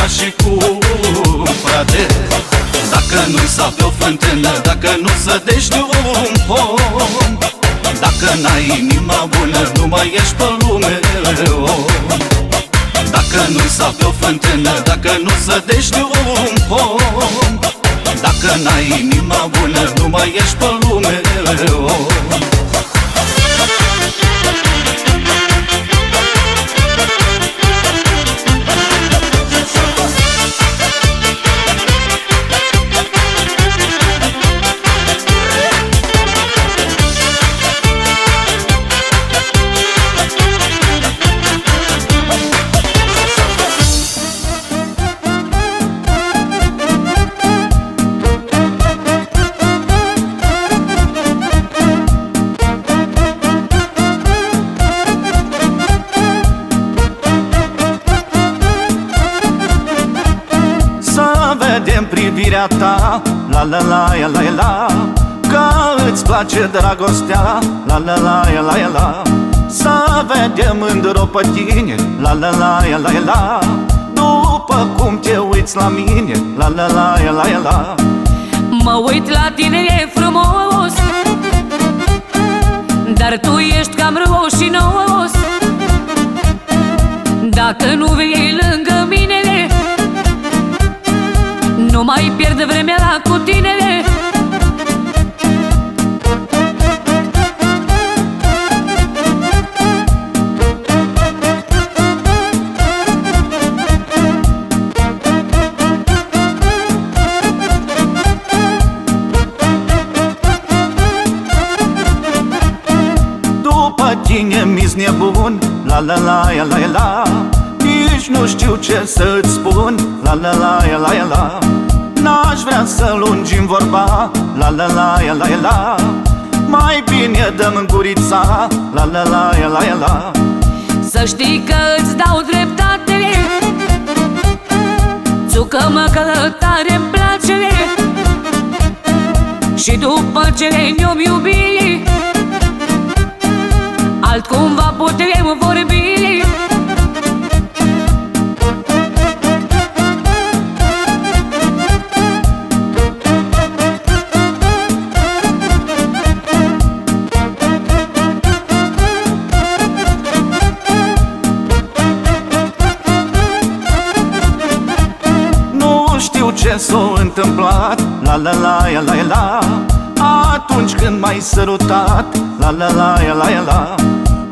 și cu frate. Dacă nu sape o fântână Dacă nu sădești un pom. Dacă n-ai inima bună, nu mai ești pe lume Dacă nu sape o fântână, dacă nu sădești un pom. Dacă n-ai inima bună, nu mai ești pe lume vedem La la la la la la Că îți place dragostea La la la la la Să vedem mândru pe tine La la la la la După cum te uiți la mine La la la la la Mă uit la tine, e frumos Dar tu ești cam roșinos Dacă nu vei lângă mine Nu mai pierd vremea cu La la la la la la Nici nu știu ce să-ți spun La la la la la N-aș vrea să lungim vorba La la la la la Mai bine dăm în gurița La la la la la Să știi că îți dau dreptate Țucă-mă călătare-mi place Și după ce ne-om iubi Altcumva putem La la la la la Atunci când m-ai sărutat La la la la la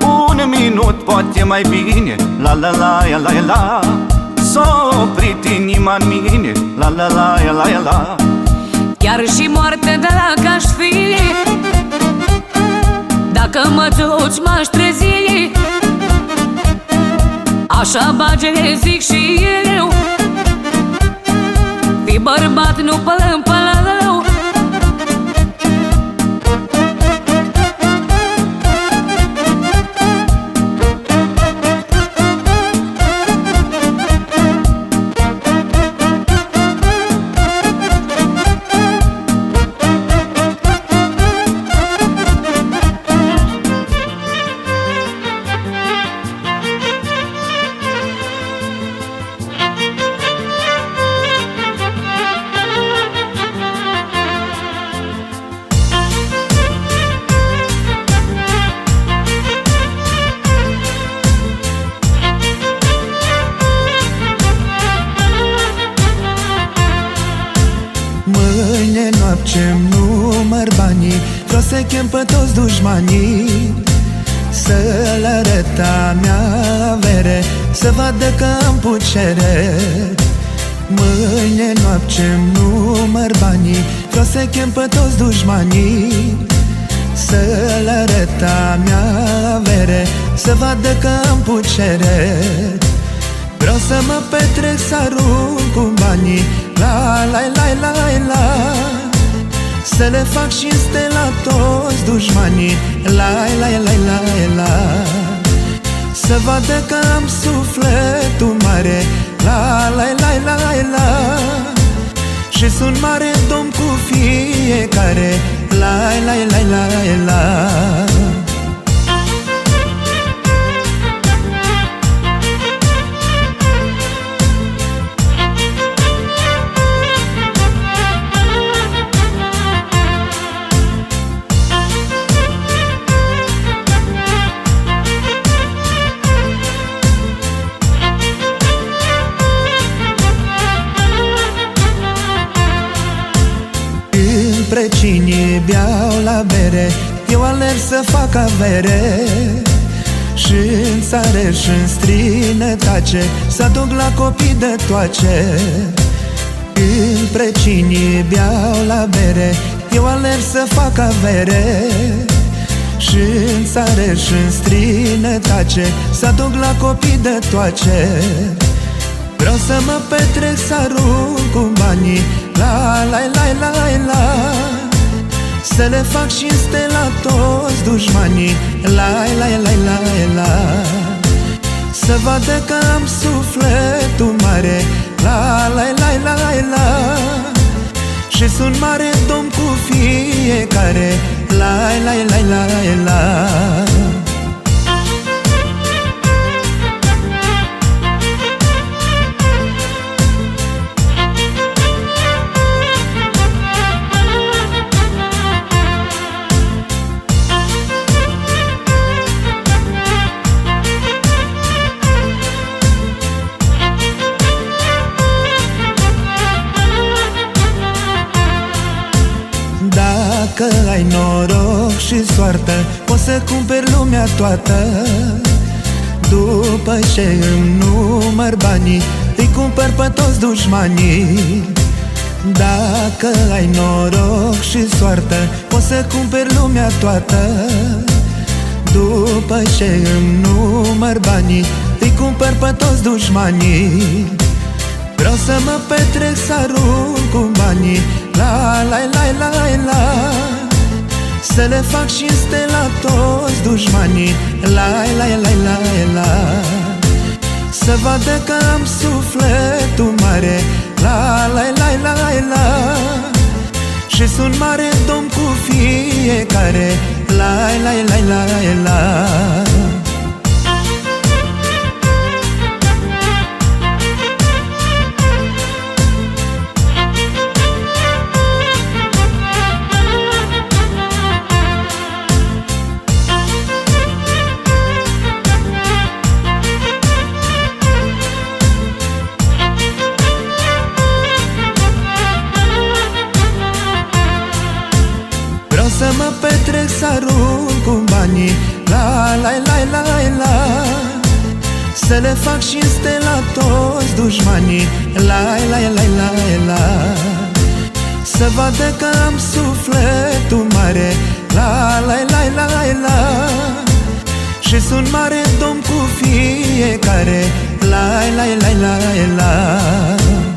Un minut poate mai bine La la la la la S-a oprit inima în mine La la la la la Chiar și moarte de la ca-aș fi Dacă mă duci m-aș trezi Așa bage zic și eu Fii bărbat, nu pălăm mea avere Să vadă că am pucere. Mâine noapte număr banii Vreau să chem pe toți dușmanii. Să le arăt a mea avere Să vadă că am pucere. Vreau să mă petrec să arunc cu banii La la la la la. Să le fac și la toți dușmanii La la la la la Să vadă că am sufletul mare. La la la la la. Și sunt mare domn cu fiecare. La la la la la. Între cine beau la bere Eu alerg să fac avere. Și în țară și în străinătate Să duc la copii de toace. Între cine beau la bere Eu alerg să fac avere. Și în țară și în străinătate Să duc la copii de toace. Vreau să mă petrec să arunc cu banii. La la la la la Să le fac și la toți dușmanii. La la la la la Să vadă că am sufletul mare. La la la la la Și sunt mare domn cu fiecare. La la la la la Dacă ai noroc și soartă Poți să cumperi lumea toată. După ce îmi număr banii Îi cumpăr pe toți dușmanii. Dacă ai noroc și soartă Poți să cumperi lumea toată. După ce îmi număr banii Îi cumpăr pe toți dușmanii. Vreau să mă petrec să arunc cu banii. La la la la la Să le fac și la toți dușmanii. La la la la la. Să vadă că am sufletul mare. La la la la la. Și sunt mare domn cu fiecare. La la la la la să arunc cu banii. La la la la la. Să le fac și la toți dușmanii. La la la la la. Să vadă că am sufletul mare. La la la la la. Și sunt mare domn cu fiecare. La la la la la. Mândr-o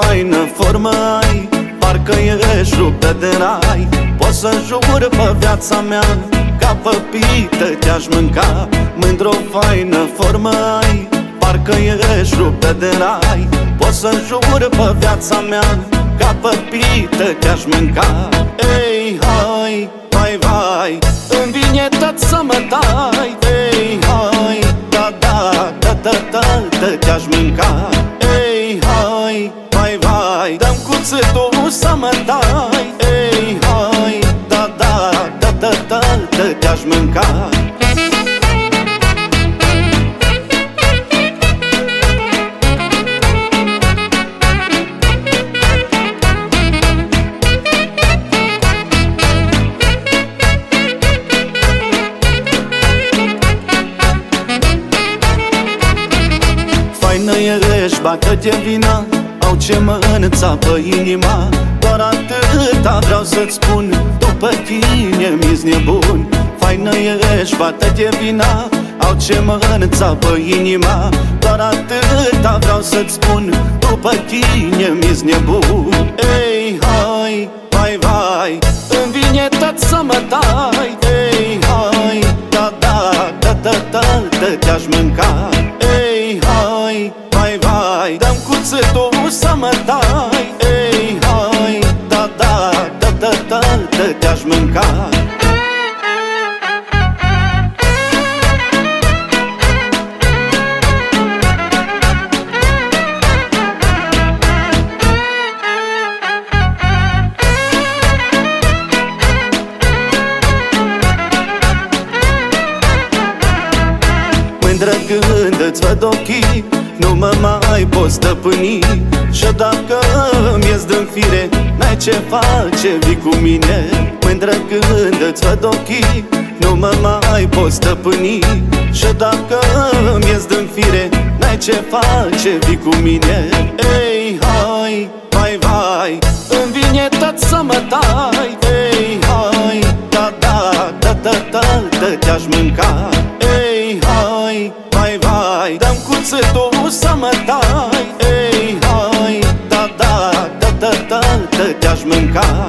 faină formă ai Parcă ești ruptă de rai. Poți să jur pe viața mea Ca păpită te-aș mânca. Mândr-o faină formă ai Parcă ești ruptă de rai. Poți să jur pe viața mea Ca păpită te-aș mânca. Ei, hai, vai, vai Îmi vine tot să mă dai. Ei, hai, da, da, da, da, da, da Te-aș mânca. Ei, hai, vai, vai Dăm cuțitul să mă dai Ei, hai, da, da, da, da, da, da Te-aș mânca. Faină ești, bată-te vina Au ce mă înțapă inima. Doar atâta vreau să-ți spun După tine mi-s nebun. Faină ești, bată-te vina Au ce mă înțapă inima. Doar atâta vreau să-ți spun După tine mi-s nebun. Ei, hai, vai, vai Îmi vine tot să mă dai. Ei, hai, da, da, da, da, da, da Te-aș mânca. Ei, hai, vai, vai Dăm cuțitul să mă dai. Ei, hai, da, da, da, da, da, da Te-aș mânca. Mândră când îți văd ochii Nu mă mai pot stăpâni. Și dacă mi-eș din fire N-ai ce face, vii cu mine. Mândră când îți văd ochii Nu mă mai pot stăpâni. Și dacă mi-eș din fire N-ai ce face, vii cu mine. Ei, hai, vai, vai Îmi vine tot să mă dai. Ei, hai, da, da, da, da, da, da Te-aș mânca. Ei, hai vai, vai, vai Dăm cuțătul să mă dai Ei, hai, da, da, da, da, da, da Te-aș mânca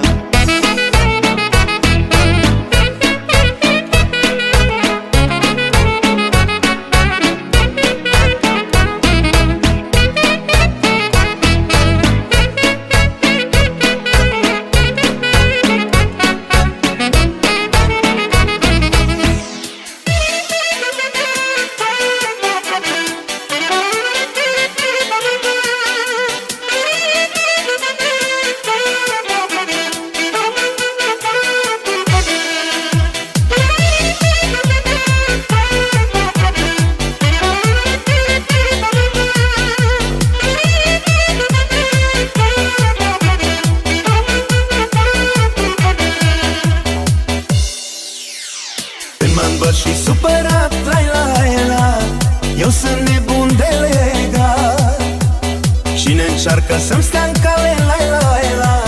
Să-mi stea în cale, la la la.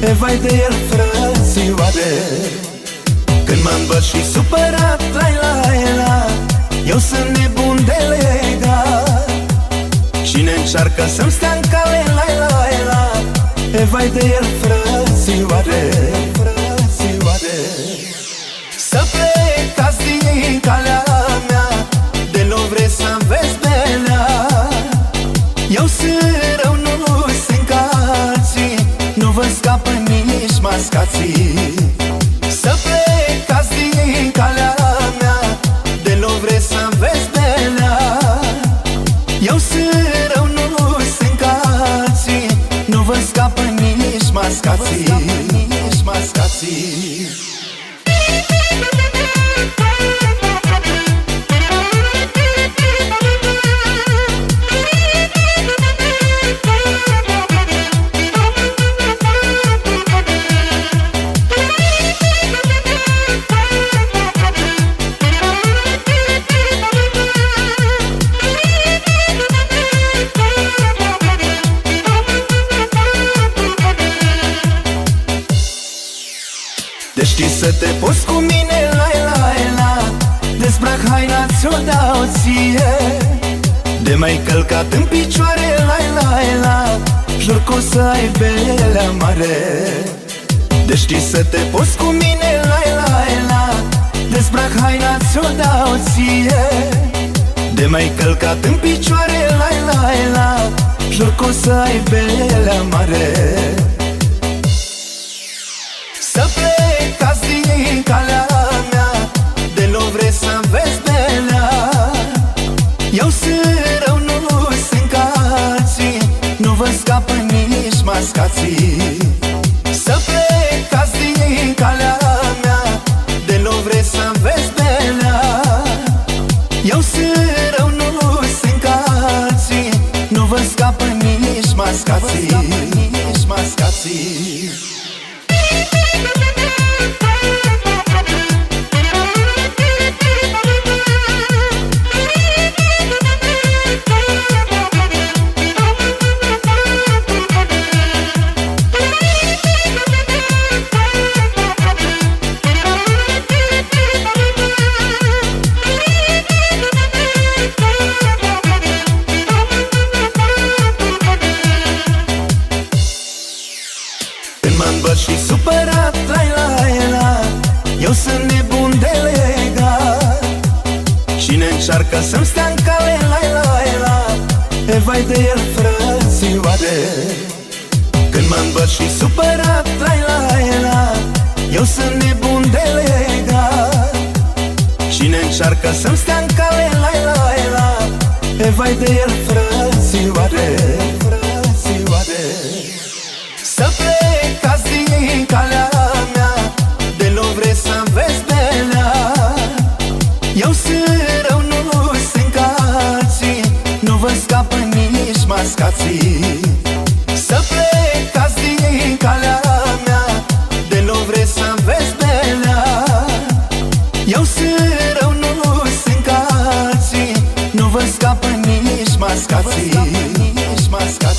Pe vai de el, frățioare Când m-am băt și supărat, la la la Eu sunt nebun de legat. Cine încearcă să-mi stea în cale, la la la Pe vai de el, frățioare Frățioare Să plecați din calea apă, nici mascații. Să plecați din calea mea De nu vreți să vezi belea Eu sunt rău, nu sunt cații Nu vă scapă nici mascații. mare. Deci știi să te poți cu mine, la la la. Dezbrac haina, ți-o dau ție. De mai călcat în picioare, lai lai la. Jur că o să ai belea mare. Să plecați din calea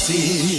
see.